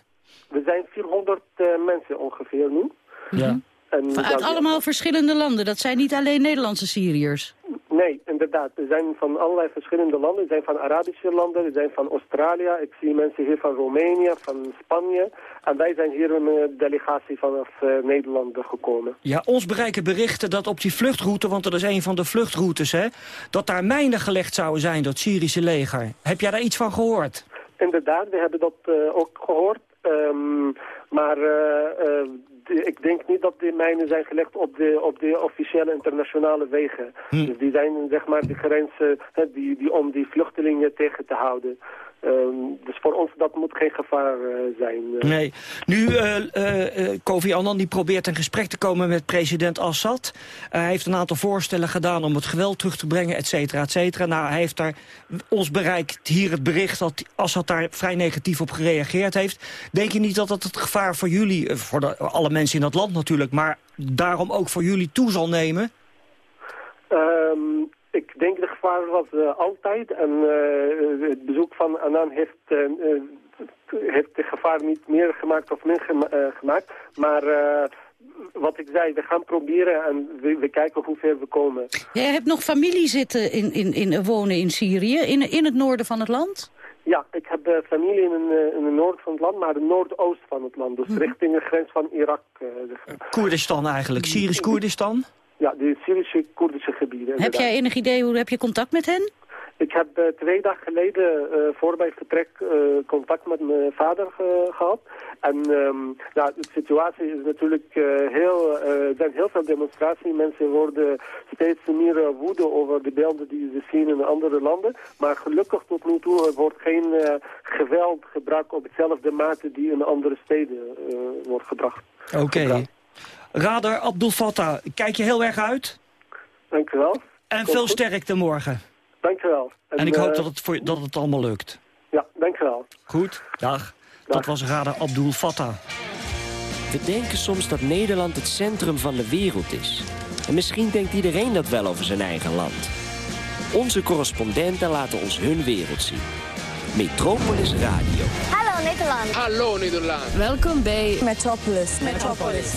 we zijn 400 eh, mensen ongeveer nu. ja. En Uit allemaal verschillende landen. Dat zijn niet alleen Nederlandse Syriërs. Nee, inderdaad. We zijn van allerlei verschillende landen. We zijn van Arabische landen, we zijn van Australië. Ik zie mensen hier van Roemenië, van Spanje. En wij zijn hier een eh, delegatie vanaf eh, Nederland gekomen. Ja, ons bereiken berichten dat op die vluchtroute, want dat is een van de vluchtroutes, hè, dat daar mijnen gelegd zouden zijn door het Syrische leger. Heb jij daar iets van gehoord? Inderdaad, we hebben dat eh, ook gehoord. Ehm, maar eh, eh, ik denk niet dat die mijnen zijn gelegd op de, op de officiële internationale wegen. Dus die zijn zeg maar de grenzen die, die om die vluchtelingen tegen te houden. Ehm, dus voor ons dat moet geen gevaar eh, zijn. eh. Nee. Nu, eh Kofi Annan die probeert in gesprek te komen met president Assad. Hij heeft een aantal voorstellen gedaan om het geweld terug te brengen, et cetera, et cetera. Nou, hij heeft daar ons bereikt hier het bericht dat Assad daar vrij negatief op gereageerd heeft. Denk je niet dat dat het gevaar voor jullie, voor de, alle mensen in dat land natuurlijk, maar daarom ook voor jullie toe zal nemen? Ehm, ik denk de gevaar was eh, altijd. En eh, het bezoek van Annan heeft, eh, eh, heeft de gevaar niet meer gemaakt of minder gema- eh, gemaakt. Maar eh, wat ik zei, we gaan proberen en we, we kijken hoe ver we komen. Jij hebt nog familie zitten in, in, in, wonen in Syrië, in, in het noorden van het land? Ja, ik heb eh, familie in, een, eh, in het noord van het land, maar de noordoost van het land. Dus richting de grens van Irak. eh. Koerdistan eigenlijk, Syrisch-Koerdistan? Ja, de Syrische Koerdische gebieden. Heb inderdaad. jij enig idee, hoe heb je contact met hen? Ik heb eh, twee dagen geleden eh, voor mijn vertrek eh, contact met mijn vader eh, gehad. En ehm, nou, de situatie is natuurlijk eh, heel... eh, er zijn heel veel demonstraties. Mensen worden steeds meer woede over de beelden die ze zien in andere landen. Maar gelukkig tot nu toe er wordt geen eh, geweld gebruikt op hetzelfde mate die in andere steden eh, wordt gebracht. Oké. Radar Abdul Fattah, kijk je heel erg uit? Dank u wel. En Komt veel goed. sterkte morgen. Dank u wel. En ik hoop eh, dat het, voor, dat het allemaal lukt. Ja, dank u wel. Goed, dag. Dat was Radar Abdul Fattah. We denken soms dat Nederland het centrum van de wereld is. En misschien denkt iedereen dat wel over zijn eigen land. Onze correspondenten laten ons hun wereld zien. Metropolis Radio. Hallo Nederland. Hallo Nederland. Welkom bij Metropolis. Metropolis.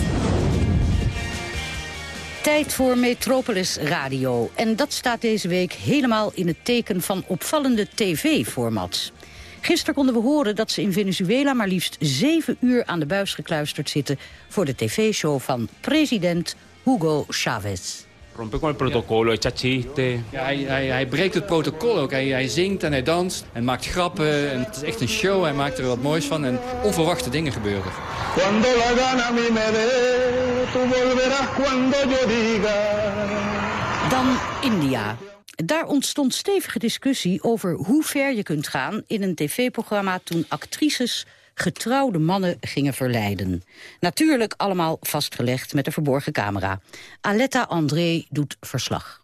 Tijd voor Metropolis Radio. En dat staat deze week helemaal in het teken van opvallende tv-formats. Gisteren konden we horen dat ze in Venezuela maar liefst zeven uur aan de buis gekluisterd zitten... voor de tv-show van president Hugo Chavez. Rompe con el protocolo, echa chistes. Ja, hij, hij, hij breekt het protocol ook. Hij, hij zingt en hij danst en maakt grappen. En het is echt een show. Hij maakt er wat moois van. En onverwachte dingen gebeuren. Cuando la gana me tú volverás cuando yo diga. Dan India. Daar ontstond stevige discussie over hoe ver je kunt gaan in een tv-programma toen actrices getrouwde mannen gingen verleiden. Natuurlijk allemaal vastgelegd met een verborgen camera. Aletta André doet verslag.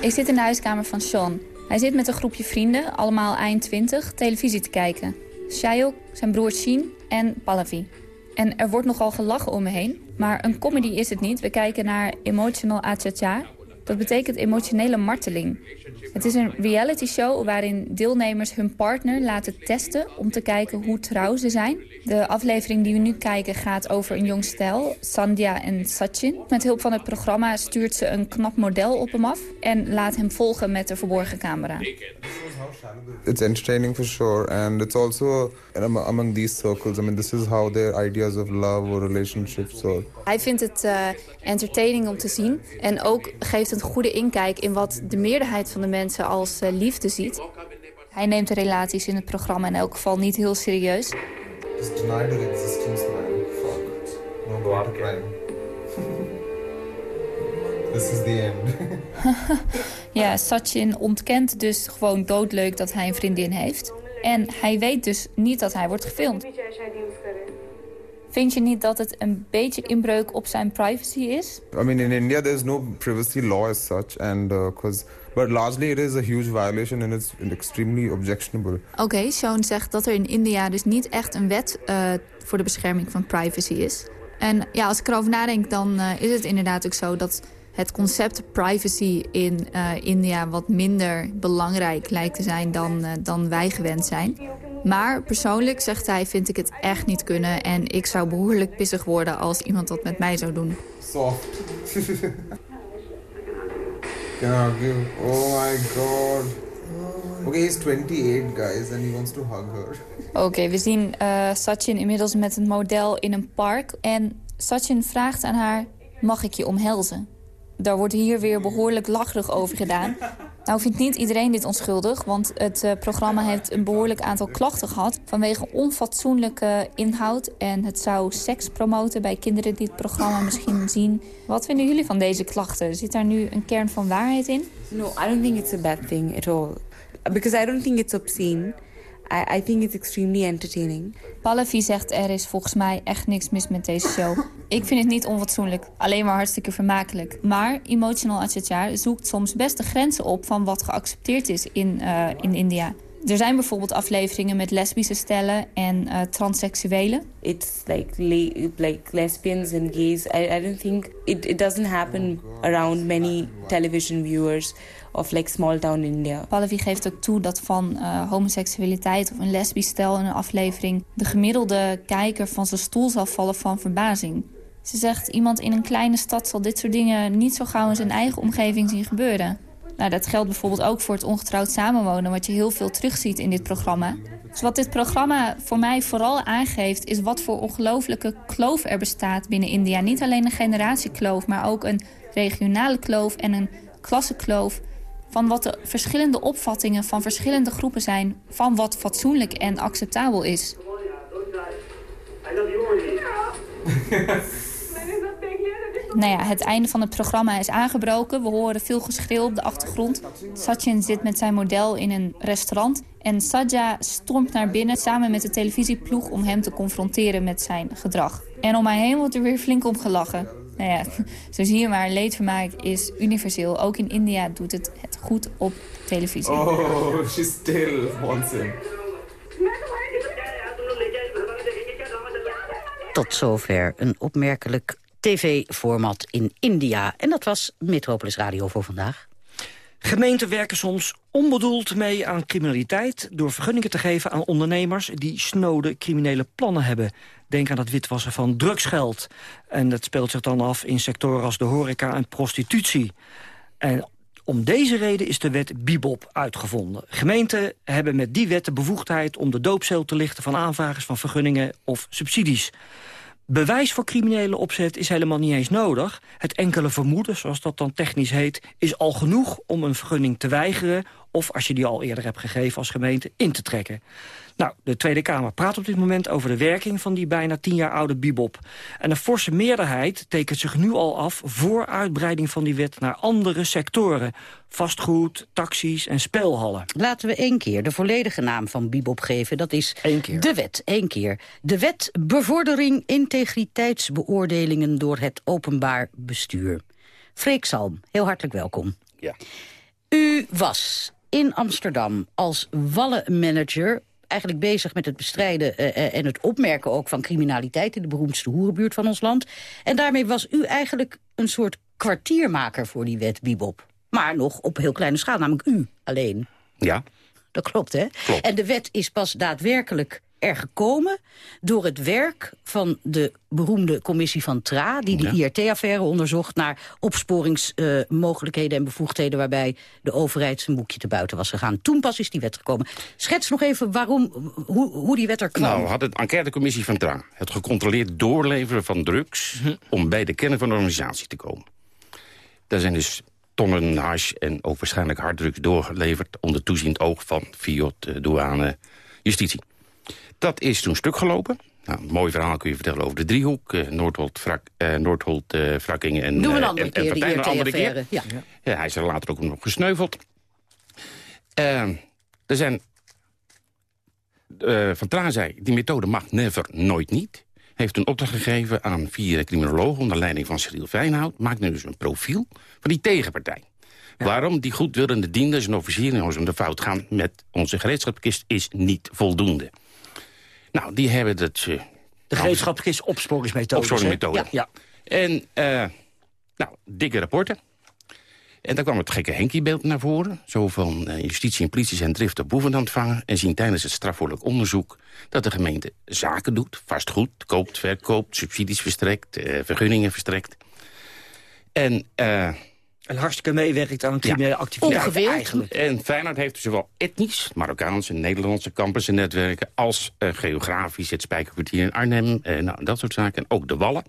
Ik zit in de huiskamer van Sean. Hij zit met een groepje vrienden, allemaal eind 20, televisie te kijken. Shayok, zijn broer Shin en Pallavi. En er wordt nogal gelachen om me heen. Maar een comedy is het niet. We kijken naar Emotional Achacha. Dat betekent emotionele marteling. Het is een reality show waarin deelnemers hun partner laten testen... om te kijken hoe trouw ze zijn. De aflevering die we nu kijken gaat over een jong stel, Sandhya en Sachin. Met hulp van het programma stuurt ze een knap model op hem af... en laat hem volgen met de verborgen camera. it's entertaining for sure and it's also am- among these circles i mean this is how their ideas of love or relationships or Hij vindt het eh, entertaining om te zien. En ook geeft een goede inkijk in wat de meerderheid van de mensen als eh, liefde ziet. Hij neemt de relaties in het programma in elk geval niet heel serieus. just deny their existence man fuck no go to crime [LAUGHS] this is the end [LAUGHS] [LAUGHS] Ja, Sachin ontkent dus gewoon doodleuk dat hij een vriendin heeft. En hij weet dus niet dat hij wordt gefilmd. Vind je niet dat het een beetje inbreuk op zijn privacy is? I mean, in India, there's no privacy law as such, and because, but largely it is a huge violation and it's extremely objectionable. Oké, Sean zegt dat er in India dus niet echt een wet uh, voor de bescherming van privacy is. En ja, als ik erover nadenk, dan uh, is het inderdaad ook zo dat het concept privacy in uh, India wat minder belangrijk lijkt te zijn dan, dan wij gewend zijn. Maar persoonlijk, zegt hij, vind ik het echt niet kunnen. En ik zou behoorlijk pissig worden als iemand dat met mij zou doen. Soft. Oh my god. Okay, he's 28, guys, and he wants to hug her. Oké, okay, we zien uh, Sachin inmiddels met een model in een park. En Sachin vraagt aan haar, mag ik je omhelzen? Daar wordt hier weer behoorlijk lacherig over gedaan. Nou vindt niet iedereen dit onschuldig, want het uh, programma heeft een behoorlijk aantal klachten gehad... vanwege onfatsoenlijke inhoud en het zou seks promoten bij kinderen die het programma misschien zien. Wat vinden jullie van deze klachten? Zit daar nu een kern van waarheid in? No, I don't think it's a bad thing at all. Because I don't think it's obscene. I, I think it's extremely entertaining. Pallavi zegt er is volgens mij echt niks mis met deze show. Ik vind het niet onfatsoenlijk, alleen maar hartstikke vermakelijk. Maar Emotional Acharya zoekt soms best de grenzen op van wat geaccepteerd is in, uh, in India. Er zijn bijvoorbeeld afleveringen met lesbische stellen en uh, transseksuelen. It's like like lesbians and gays. I, I don't think it, it doesn't happen around many television viewers of like small town India. Pallavi geeft ook toe dat van uh, homoseksualiteit of een lesbisch stel in een aflevering de gemiddelde kijker van zijn stoel zal vallen van verbazing. Ze zegt iemand in een kleine stad zal dit soort dingen niet zo gauw in zijn eigen omgeving zien gebeuren. Nou, dat geldt bijvoorbeeld ook voor het ongetrouwd samenwonen... wat je heel veel terugziet in dit programma. Dus wat dit programma voor mij vooral aangeeft... is wat voor ongelofelijke kloof er bestaat binnen India. Niet alleen een generatiekloof, maar ook een regionale kloof... en een klassenkloof van wat de verschillende opvattingen van verschillende groepen zijn... van wat fatsoenlijk en acceptabel is. [LAUGHS] Nou ja, het einde van het programma is aangebroken. We horen veel geschreeuw op de achtergrond. Sachin zit met zijn model in een restaurant. En Saja stormt naar binnen samen met de televisieploeg... om hem te confronteren met zijn gedrag. En om mij heen wordt er weer flink om gelachen. Nou ja, [LAUGHS] zo zie je maar, leedvermaak is universeel. Ook in India doet het het goed op televisie. Oh, she still wants him. Tot zover een opmerkelijk tv-format in India. En dat was Metropolis Radio voor vandaag. Gemeenten werken soms onbedoeld mee aan criminaliteit... door vergunningen te geven aan ondernemers die snode criminele plannen hebben. Denk aan het witwassen van drugsgeld. En dat speelt zich dan af in sectoren als de horeca en prostitutie. En om deze reden is de wet Bibop uitgevonden. Gemeenten hebben met die wet de bevoegdheid om de doopcel te lichten... van aanvragers van vergunningen of subsidies. Bewijs voor criminele opzet is helemaal niet eens nodig. Het enkele vermoeden, zoals dat dan technisch heet... is al genoeg om een vergunning te weigeren... of als je die al eerder hebt gegeven als gemeente in te trekken. Nou, de Tweede Kamer praat op dit moment over de werking van die bijna tien jaar oude bibop. En een forse meerderheid tekent zich nu al af voor uitbreiding van die wet naar andere sectoren. Vastgoed, taxis en speelhallen. Laten we één keer de volledige naam van bibop geven. Dat is keer. de wet, één keer. De wet bevordering integriteitsbeoordelingen door het openbaar bestuur. Freek Salm, heel hartelijk welkom. Ja. U was in Amsterdam als wallenmanager eigenlijk bezig met het bestrijden uh, en het opmerken ook van criminaliteit... in de beroemdste hoerenbuurt van ons land. En daarmee was u eigenlijk een soort kwartiermaker voor die wet Bibop. Maar nog op heel kleine schaal, namelijk u alleen. Ja. Dat klopt, hè? Klopt. En de wet is pas daadwerkelijk er gekomen door het werk van de beroemde commissie van TRA... die de IRT-affaire onderzocht naar opsporingsmogelijkheden uh, en bevoegdheden... waarbij de overheid zijn boekje te buiten was gegaan. Toen pas is die wet gekomen. Schets nog even waarom, hoe, hoe die wet er kwam. Nou, had de enquêtecommissie van TRA het gecontroleerd doorleveren van drugs... Hm. om bij de kern van de organisatie te komen. Daar zijn dus tonnen hash en ook waarschijnlijk harddrugs doorgeleverd... onder toeziend oog van Fiat, douane, justitie. Dat is toen stuk gelopen. Nou, een mooi verhaal kun je vertellen over de driehoek. Uh, Noordholt, Vrak, uh, Noordholt uh, en Doen we een andere keer, en, en een andere keer. Ja. ja. hij is er later ook nog gesneuveld. er zijn... van Traan zei, die methode mag never, nooit niet. heeft een opdracht gegeven aan vier criminologen... onder leiding van Cyril Feinhout. Maak nu eens een profiel van die tegenpartij. Waarom die goedwillende dienders en officieren om de fout gaan... met onze gereedschapskist is niet voldoende. Nou, die hebben het... Uh, de gereedschapskist opsporingsmethode. Opsporingsmethode. Ja. ja. En, uh, nou, dikke rapporten. En daar kwam het gekke Henkie-beeld naar voren. Zo van uh, justitie en politie zijn drift op boeven aan het vangen... en zien tijdens het strafvoorlijk onderzoek dat de gemeente zaken doet. Vastgoed, koopt, verkoopt, subsidies verstrekt, uh, vergunningen verstrekt. En... En hartstikke meewerkt aan een criminele ja, activiteit eigenlijk. En Feyenoord heeft dus zowel etnisch, Marokkaanse, Nederlandse campus en netwerken... als uh, geografisch het Spijkerkwartier in Arnhem, uh, nou, dat soort zaken. En ook de Wallen.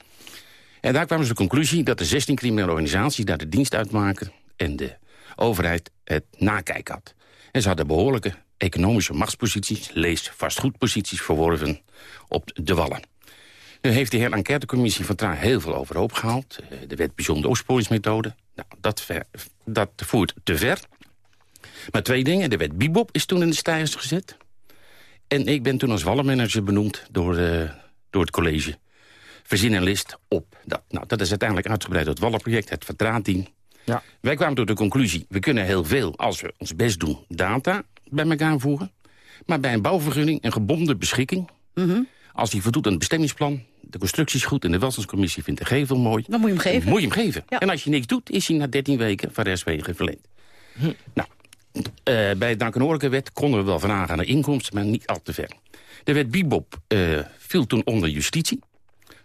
En daar kwamen ze de conclusie dat de 16 criminele organisaties... daar de dienst uitmaken en de overheid het nakijken had. En ze hadden behoorlijke economische machtsposities... lees vastgoedposities verworven op de Wallen. Nu heeft de hele enquêtecommissie van Traan heel veel overhoop gehaald. Eh, de wet bijzondere opsporingsmethode. Nou, dat, ver, dat voert te ver. Maar twee dingen. De wet Bibop is toen in de stijgers gezet. En ik ben toen als wallenmanager benoemd door, uh, door het college. Verzin een list op dat. Nou, dat is uiteindelijk uitgebreid door het Wallenproject, het verdraadteam. Ja. Wij kwamen tot de conclusie, we kunnen heel veel, als we ons best doen, data bij elkaar voeren. Maar bij een bouwvergunning, een gebonden beschikking... Mhm. als die voldoet aan het bestemmingsplan, de constructie is goed... en de welstandscommissie vindt de gevel mooi... Dan moet je hem geven. Moet je hem geven. En als je niks doet, is hij na 13 weken van rechtswege verleend. Hm. Nou, uh, bij de wet konden we wel vragen naar inkomsten, maar niet al te ver. De wet Bibop uh, viel toen onder justitie,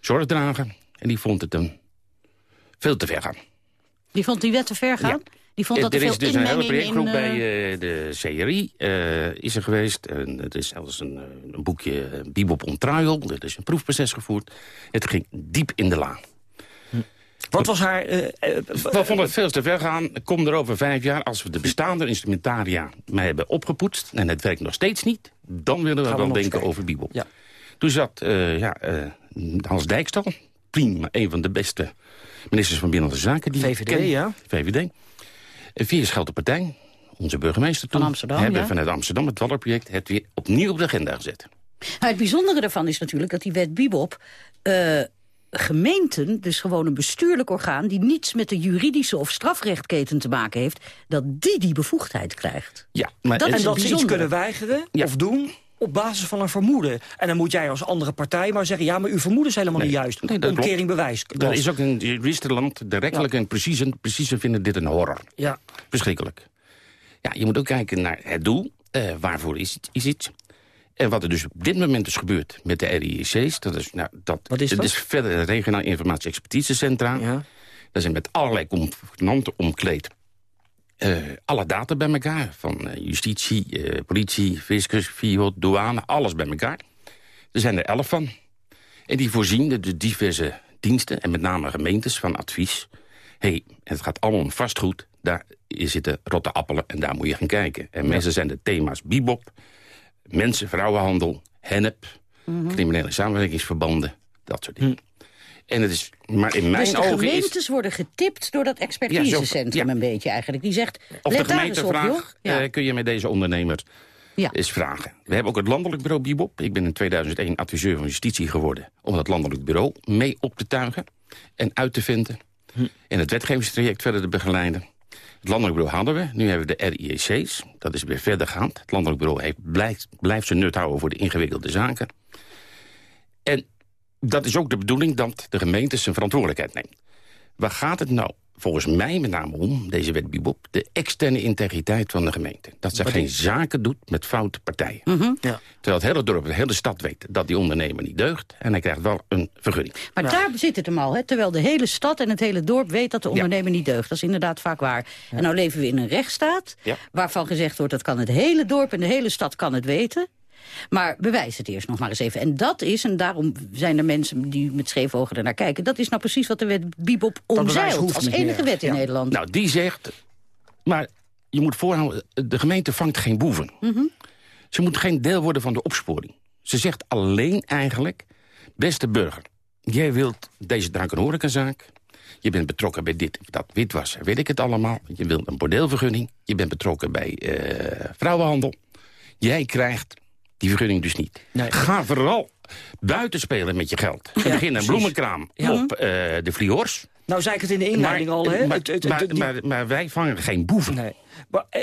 zorgdrager... en die vond het hem veel te ver gaan. Die vond die wet te ver gaan? Die vond dat er, er is dus een hele projectgroep in, bij uh, de CRI uh, is er geweest. Uh, het is zelfs een, een boekje Bibop on Trial. Er is een proefproces gevoerd. Het ging diep in de laan. Hm. Wat was haar... We vonden het veel te ver gaan. Kom er over vijf jaar, als we de bestaande instrumentaria mij hebben opgepoetst... en het werkt nog steeds niet, dan willen we wel denken over Bibop. Ja. Toen zat ja, Hans Dijkstal, prima, een van de beste ministers van Binnenlandse Zaken. Die VVD, ken, ja. VVD. Via Schelte Partij, onze burgemeester toen... Van Amsterdam, hebben ja. vanuit Amsterdam het Wallerproject het weer opnieuw op de agenda gezet. Nou, het bijzondere daarvan is natuurlijk dat die wet Bibop... Uh, gemeenten, dus gewoon een bestuurlijk orgaan... die niets met de juridische of strafrechtketen te maken heeft... dat die die bevoegdheid krijgt. Ja, maar dat en is dat ze iets kunnen weigeren Ja. of doen op basis van een vermoeden. En dan moet jij als andere partij maar zeggen... ja, maar uw vermoeden is helemaal Nee. niet juist. Nee, dat Omkering bewijs. Er is ook een juristenland, de rechtelijke en precieze, precieze vinden dit een horror. Ja. Verschrikkelijk. Ja, je moet ook kijken naar het doel. Eh, waarvoor is het, is het? En wat er dus op dit moment is gebeurd met de RIEC's... Dat is, nou, dat, Wat is het dat? is verder regionaal informatie-expertisecentra. Ja. Daar zijn met allerlei convenanten omkleed. Eh, alle data bij elkaar. Van eh, justitie, eh, politie, fiscus, FIOD, douane, alles bij elkaar. Er zijn er elf van. En die voorzien de, de diverse diensten, en met name gemeentes, van advies. hey, het gaat allemaal om vastgoed. Daar zitten rotte appelen en daar moet je gaan kijken. En meestal zijn de thema's bibop, mensen, vrouwenhandel, hennep... Mhm. criminele samenwerkingsverbanden, dat soort dingen. En het is, maar in mijn dus de ogen is... gemeentes worden getipt door dat expertisecentrum Ja, een beetje eigenlijk. Die zegt, Of let de daar eens op, gemeentevraag Ja. eh, kun je met deze ondernemer Ja. eens vragen. We hebben ook het landelijk bureau Bibop. Ik ben in 2001 adviseur van justitie geworden... om dat landelijk bureau mee op te tuigen en uit te vinden... Hm. en het wetgevingstraject verder te begeleiden. Het landelijk bureau hadden we. Nu hebben we de RIEC's. Dat is weer verder gaand. Het landelijk bureau heeft, blijft, blijft zijn nut houden voor de ingewikkelde zaken. En dat is ook de bedoeling dat de gemeente zijn verantwoordelijkheid neemt. Waar gaat het nou volgens mij met name om, deze wet Bibop... de externe integriteit van de gemeente. Dat ze Wat geen is- zaken doet met foute partijen. Mhm. Ja. Terwijl het hele dorp, de hele stad weet dat die ondernemer niet deugt... en hij krijgt wel een vergunning. Maar daar zit het hem al, hè? terwijl de hele stad en het hele dorp weet dat de ondernemer niet deugt. Dat is inderdaad vaak waar. En nou leven we in een rechtsstaat, Ja. waarvan gezegd wordt... dat kan het hele dorp en de hele stad kan het weten. Maar bewijs het eerst nog maar eens even. En dat is, en daarom zijn er mensen die met scheve ogen ernaar kijken... dat is nou precies wat de wet Bibop omzeilt. Als enige meer. wet in Ja. Nederland. Nou, die zegt... Maar je moet voorhouden, de gemeente vangt geen boeven. Mhm. Ze moet geen deel worden van de opsporing. Ze zegt alleen eigenlijk... Beste burger, jij wilt deze drank- en horecazaak... Je bent betrokken bij dit, dat, witwassen, weet ik het allemaal. Je wilt een bordeelvergunning. Je bent betrokken bij eh, vrouwenhandel. Jij krijgt die vergunning dus niet. Nee. Ga vooral buiten spelen met je geld. Ze beginnen een bloemenkraam Ja. op eh, de Friors. Nou zei ik het in de inleiding maar, al, hè? Maar, Het- het- maar, die- maar, maar wij vangen geen boeven. Nee. Maar, eh,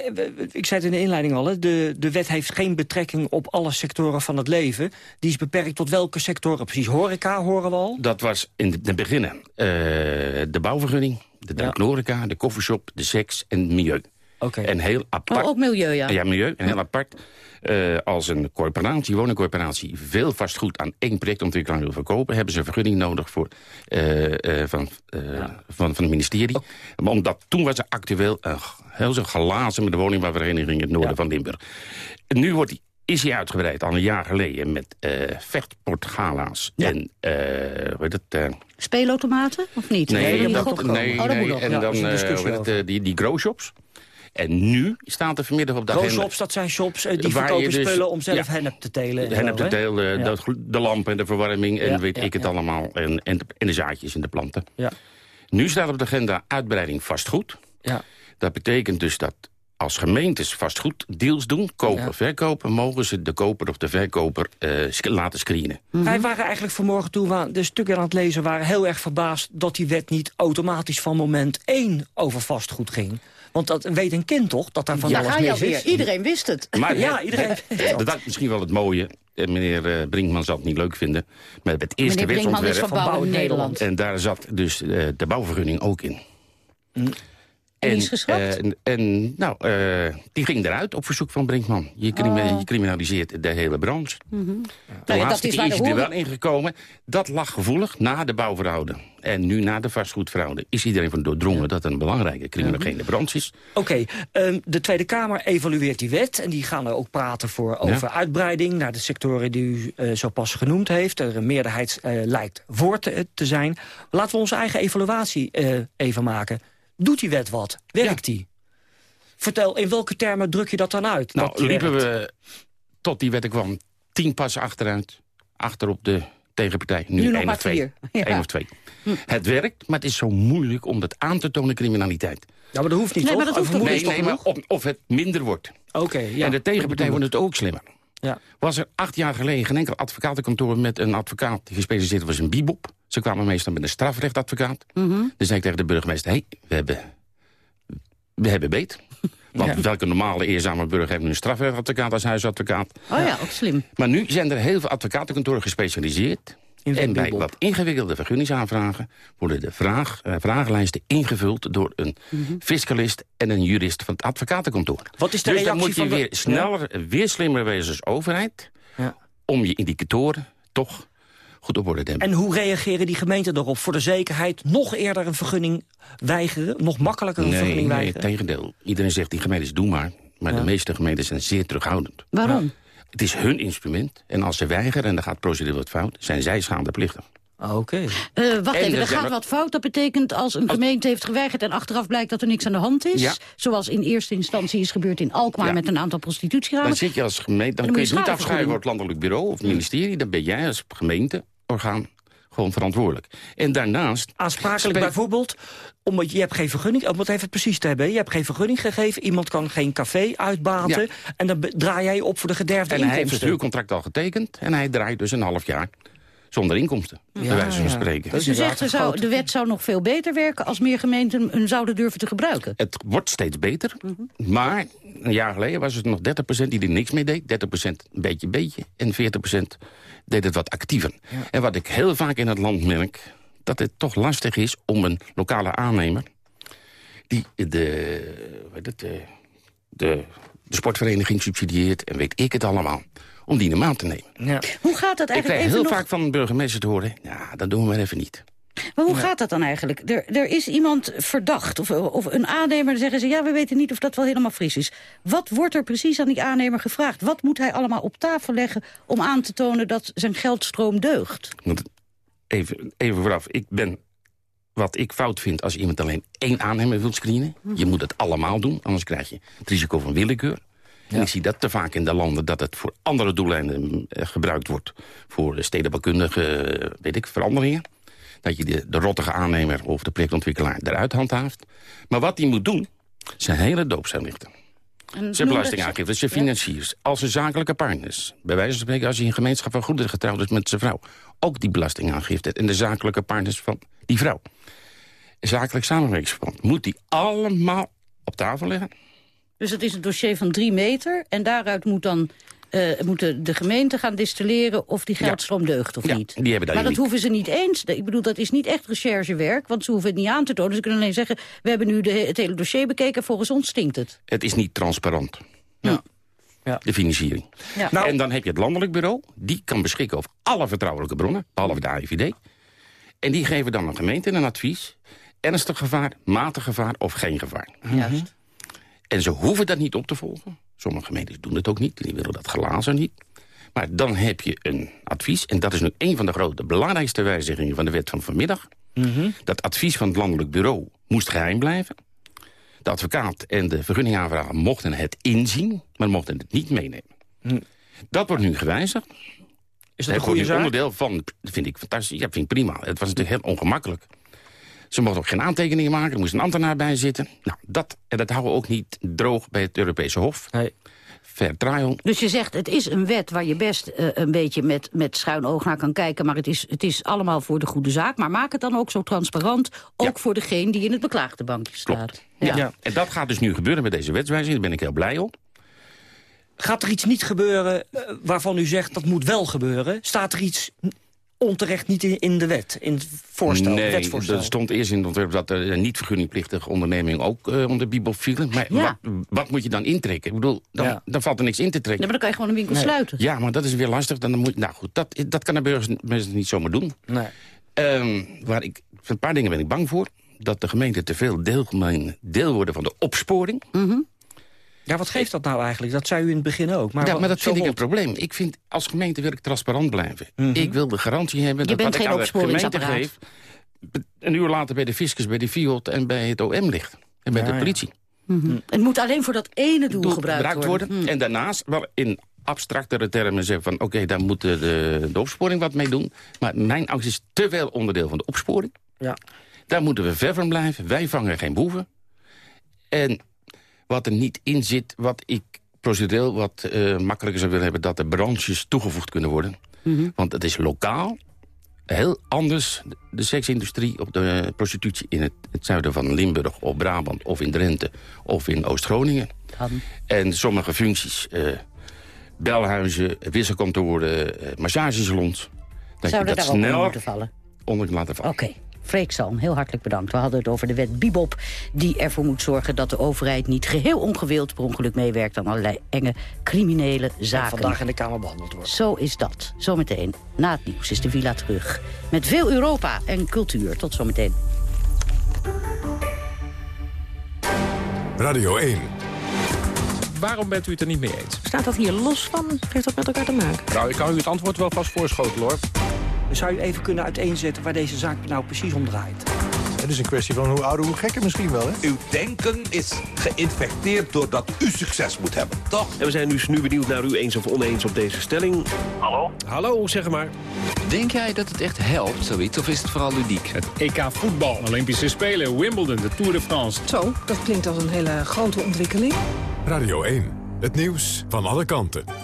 ik zei het in de inleiding al, hè? De, de wet heeft geen betrekking op alle sectoren van het leven. Die is beperkt tot welke sectoren precies? Horeca horen we al? Dat was in het begin eh, de bouwvergunning, de duikhoreca, de koffieshop, de seks en het milieu. En heel apart. Oh, ook milieu, ja. Ja, milieu. En heel apart. Eh, als een corporatie, woningcorporatie, veel vastgoed aan één projectontwikkelaar wil verkopen, hebben ze een vergunning nodig voor, eh, eh, van, eh, van, van het ministerie. Maar omdat toen was er actueel een heel zo gelazen met de woningbouwvereniging in het noorden van Limburg. Nu wordt die, is hij uitgebreid, al een jaar geleden, met eh vechtportgala's en eh hoe heet het, Speelautomaten, of niet? Nee, dat, nee, oh, dat moet nee. nog. En dan die, die grow-shops. En nu staat er vanmiddag op de agenda... Grow-shops, dat zijn shops eh, die Waar verkopen je dus- spullen om zelf ja. hennep te telen. en Hennep te telen, Ja. de lamp en de verwarming en Ja, weet ja, ik het ja. allemaal. En, en, de, en de zaadjes en de planten. Ja. Nu staat op de agenda uitbreiding vastgoed. Ja. Dat betekent dus dat als gemeentes vastgoed deals doen, kopen, Ja. verkopen... mogen ze de koper of de verkoper eh, laten screenen. Wij waren eigenlijk vanmorgen toen we de stukken aan het lezen waren... heel erg verbaasd dat die wet niet automatisch van moment één over vastgoed ging. Want dat weet een kind toch, dat daar van Ja, alles mis is? Iedereen wist het. Maar Ja, iedereen Dat is misschien wel het mooie. Eh, Meneer eh, Brinkman zal het niet leuk vinden. Maar het eerste Meneer Brinkman is wetsontwerp... van Bouwen Nederland. En daar zat dus eh, de bouwvergunning ook in. En die is geschrapt? eh, en, en, nou, eh, die ging eruit op verzoek van Brinkman. Je, Oh. je criminaliseert de hele branche. Mhm. De Nou laatste is keer is er wel ingekomen. Dat lag gevoelig na de bouwfraude. En nu na de vastgoedfraude is iedereen van doordrongen... dat het een belangrijke criminogene branche is. Oké, ehm, de Tweede Kamer evalueert die wet... en die gaan er ook praten voor over uitbreiding... naar de sectoren die u eh, zo pas genoemd heeft. Er een meerderheid eh, lijkt voor te, te zijn. Laten we onze eigen evaluatie even maken. Doet die wet wat? Werkt die? Vertel, in welke termen druk je dat dan uit? Nou, liepen werkt? we, tot die wet kwam, tien passen achteruit. Achter op de tegenpartij. Nu, Nu nog één maar of twee. vier. [LAUGHS] Ja. Eén of twee. Het werkt, maar het is zo moeilijk om dat aan te tonen criminaliteit. Ja, maar dat hoeft niet, Nee, toch? maar dat hoeft Of toch Nee, is toch nee maar genoeg? of, of het minder wordt. Oké, ja. en de tegenpartij wordt het ook slimmer. Ja. Was er acht jaar geleden geen enkel advocatenkantoor met een advocaat die gespecialiseerd was in bibop. Ze kwamen meestal met een strafrechtadvocaat. Dan zei ik tegen de burgemeester, hé, hey, we hebben, we hebben beet. [LAUGHS] Want welke normale eerzame burger heeft nu een strafrechtadvocaat als huisadvocaat? Oh ja, ook slim. Maar nu zijn er heel veel advocatenkantoren gespecialiseerd. In en bij wat ingewikkelde vergunningsaanvragen... worden de vraag, eh, vragenlijsten ingevuld door een fiscalist en een jurist van het advocatenkantoor. Mhm. Wat is de dus dan reactie moet je van de- weer sneller, weer slimmer wezen als overheid... Ja. om je indicatoren toch goed op orde te hebben. En hoe reageren die gemeenten erop? Voor de zekerheid nog eerder een vergunning weigeren? Nog makkelijker een nee, vergunning nee, weigeren? tegendeel. Iedereen zegt, die gemeentes doen maar. Maar de meeste gemeenten zijn zeer terughoudend. Waarom? Het is hun instrument. En als ze weigeren en dan gaat procedure wat fout... zijn zij schadeplichtig. Oké. Eh, wacht En even, er er gaat wat fout. Dat betekent als een gemeente heeft geweigerd... en achteraf blijkt dat er niks aan de hand is. Ja. Zoals in eerste instantie is gebeurd in Alkmaar... Ja. met een aantal Dan prostitutieramers. zit je als gemeente, dan Dan kun je je het niet afschuiven voor het landelijk bureau of het ministerie. Dan ben jij als gemeenteorgaan gewoon verantwoordelijk. En daarnaast... Aansprakelijk bijvoorbeeld, omdat je hebt geen vergunning, om het even precies te hebben. Je hebt geen vergunning gegeven, iemand kan geen café uitbaten... Ja. en dan draai jij op voor de gederfde En hij heeft het inkomsten. huurcontract al getekend. En hij draait dus een half jaar zonder inkomsten. bij wijze van spreken. Dus u zegt, zou, de wet zou nog veel beter werken... als meer gemeenten hem zouden durven te gebruiken. Het wordt steeds beter. Maar een jaar geleden was het nog 30% die er niks mee deed. 30% een beetje, beetje. En 40% deed het wat actiever. En wat ik heel vaak in het land merk... dat het toch lastig is om een lokale aannemer... die de, weet het, de, de, de sportvereniging subsidieert... en weet ik het allemaal, om die in de maand te nemen. Ja. Hoe gaat dat Ik eigenlijk krijg even heel nog... vaak van burgemeester te horen... ja, dat doen we maar even niet. Maar hoe gaat dat dan eigenlijk? Er, er is iemand verdacht, of, of een aannemer, dan zeggen ze... ja, we weten niet of dat wel helemaal fris is. Wat wordt er precies aan die aannemer gevraagd? Wat moet hij allemaal op tafel leggen om aan te tonen dat zijn geldstroom deugt? Want even, even vooraf, ik ben wat ik fout vind als iemand alleen één aannemer wil screenen. Je moet het allemaal doen, anders krijg je het risico van willekeur. En ik zie dat te vaak in de landen dat het voor andere doeleinden eh, gebruikt wordt. Voor stedenbouwkundige, weet ik, veranderingen. Dat je de, de rottige aannemer of de projectontwikkelaar eruit handhaaft. Maar wat hij moet doen, zijn hele doopzuim lichten. Ze hebben belastingaangifte, ze financiers, als ze zakelijke partners. Bij wijze van spreken, als je een gemeenschap van goederen getrouwd is met zijn vrouw. Ook die belastingaangifte en de zakelijke partners van die vrouw. Zakelijk samenwerkingsverband moet die allemaal op tafel leggen. Dus het is een dossier van drie meter en daaruit moet dan... Uh, moeten de gemeenten gaan distilleren of die geldstroom deugt of Ja, niet. die hebben daar maar dat niet. hoeven ze niet eens. Ik bedoel, dat is niet echt recherchewerk, want ze hoeven het niet aan te tonen. Ze kunnen alleen zeggen, we hebben nu de, het hele dossier bekeken, volgens ons stinkt het. Het is niet transparant. Ja. De financiering. Ja. Nou, en dan heb je het landelijk bureau. Die kan beschikken over alle vertrouwelijke bronnen, behalve de AIVD. En die geven dan een gemeente een advies. Ernstig gevaar, matig gevaar of geen gevaar. Juist. En ze hoeven dat niet op te volgen. Sommige gemeentes doen het ook niet. Die willen dat glazen niet. Maar dan heb je een advies. En dat is nu een van de grote, belangrijkste wijzigingen van de wet van vanmiddag. Dat advies van het landelijk bureau moest geheim blijven. De advocaat en de vergunningaanvrager mochten het inzien, maar mochten het niet meenemen. Dat wordt nu gewijzigd. Is dat een goede zaak? onderdeel van, dat vind ik fantastisch, ja, vind ik prima. Het was natuurlijk heel ongemakkelijk. Ze mochten ook geen aantekeningen maken, er moest een ambtenaar bij zitten. Nou, dat, en dat houden we ook niet droog bij het Europese Hof. Nee. Fair trial. Dus je zegt, het is een wet waar je best eh, een beetje met, met schuin oog naar kan kijken... maar het is, het is allemaal voor de goede zaak. Maar maak het dan ook zo transparant, ook voor degene die in het beklaagde bankje staat. Ja. En dat gaat dus nu gebeuren met deze wetswijziging. Daar ben ik heel blij op. Gaat er iets niet gebeuren eh, waarvan u zegt dat moet wel gebeuren? Staat er iets onterecht niet in, in de wet, in het voorstel, nee, wetsvoorstel? er stond eerst in het ontwerp dat er een niet vergunningplichtige onderneming ook eh, onder Bibel vielen. Maar Ja. wat, wat moet je dan intrekken? Ik bedoel, dan, dan valt er niks in te trekken. Ja, maar dan kan je gewoon een winkel Nee. sluiten. Ja, maar dat is weer lastig. Dan moet, nou goed, dat, dat kan de burgers mensen niet zomaar doen. Nee. Ehm, waar ik, een paar dingen ben ik bang voor. Dat de gemeenten te veel deel, deel worden van de opsporing. Ja, wat geeft dat nou eigenlijk? Dat zei u in het begin ook. Maar, ja, maar dat vind ik een probleem. Ik vind, als gemeente wil ik transparant blijven. Ik wil de garantie hebben Je dat wat ik geen aan de gemeente geef... een uur later bij de fiscus, bij de FIOD en bij het OM ligt. En bij Ja, de ja. politie. Mhm. Het moet alleen voor dat ene doel, Doel gebruikt gebruikt worden. worden. En daarnaast wel in abstractere termen zeggen van... oké, daar moet de, de, de opsporing wat mee doen. Maar mijn angst is te veel onderdeel van de opsporing. Ja. Daar moeten we ver van blijven. Wij vangen geen boeven. En wat er niet in zit, wat ik procedureel wat eh, makkelijker zou willen hebben... dat de branches toegevoegd kunnen worden. Mhm. Want het is lokaal heel anders, de- seksindustrie of de prostitutie... in het, het zuiden van Limburg of Brabant of in Drenthe of in Oost-Groningen. En sommige functies, eh, belhuizen, wisselkantoren, eh, massagesalons... dat Zou je er dat daar ook onder snel laten vallen. Oké. Salm, heel hartelijk bedankt. We hadden het over de wet Bibop... die ervoor moet zorgen dat de overheid niet geheel ongewild... per ongeluk meewerkt aan allerlei enge criminele zaken. vandaag in de Kamer behandeld wordt. Zo is dat. Zometeen, na het nieuws, is de villa terug. Met veel Europa en cultuur. Tot zometeen. Radio 1. Waarom bent u het er niet mee eens? Staat dat hier los van? Heeft dat met elkaar te maken? Nou, ik kan u het antwoord wel vast voorschotelen, hoor. Zou u even kunnen uiteenzetten waar deze zaak nou precies om draait? Het is een kwestie van hoe ouder, hoe gekker misschien wel, hè? Uw denken is geïnfecteerd doordat u succes moet hebben, toch? En we zijn dus nu benieuwd naar u eens of oneens op deze stelling. Hallo? Hallo, zeg maar. Denk jij dat het echt helpt, zoiets, of is het vooral ludiek? Het EK voetbal, Olympische Spelen, Wimbledon, de Tour de France. Zo, dat klinkt als een hele grote ontwikkeling. Radio 1. Het nieuws van alle kanten.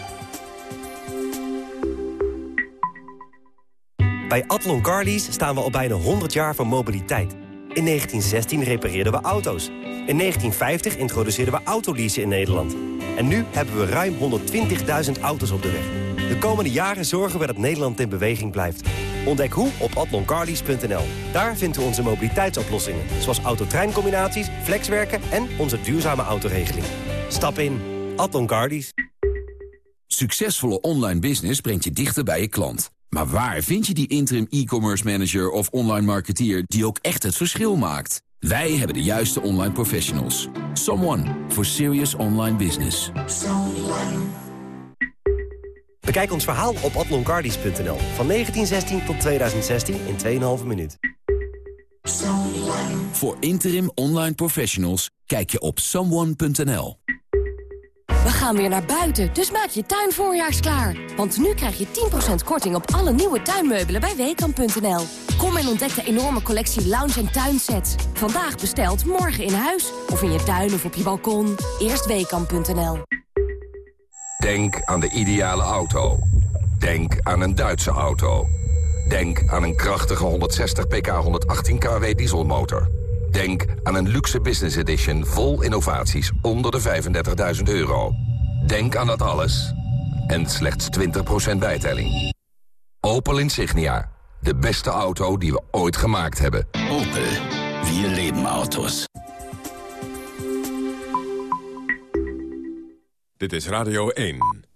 Bij Atlon Carlies staan we al bijna 100 jaar van mobiliteit. In 1916 repareerden we auto's. In 1950 introduceerden we autoleasen in Nederland. En nu hebben we ruim 120.000 auto's op de weg. De komende jaren zorgen we dat Nederland in beweging blijft. Ontdek hoe op atloncarlies.nl. Daar vinden we onze mobiliteitsoplossingen. Zoals autotreincombinaties, flexwerken en onze duurzame autoregeling. Stap in. Atlon Carlies. Succesvolle online business brengt je dichter bij je klant. Maar waar vind je die interim e-commerce manager of online marketeer die ook echt het verschil maakt? Wij hebben de juiste online professionals. Someone for serious online business. Bekijk ons verhaal op atloncarlies.nl. Van 1916 tot 2016 in 2,5 minuut. Voor interim online professionals kijk je op someone.nl. We gaan weer naar buiten, dus maak je tuin voorjaarsklaar. Want nu krijg je 10% korting op alle nieuwe tuinmeubelen bij Weekamp.nl. Kom en ontdek de enorme collectie lounge- en tuinsets. Vandaag besteld, morgen in huis. Of in je tuin of op je balkon. Eerst Weekamp.nl. Denk aan de ideale auto. Denk aan een Duitse auto. Denk aan een krachtige 160 pk 118 kW dieselmotor. Denk aan een luxe business edition vol innovaties onder de 35.000 euro. Denk aan dat alles. En slechts 20% bijtelling. Opel Insignia. De beste auto die we ooit gemaakt hebben. Opel. Wir leben Autos. Dit is Radio 1.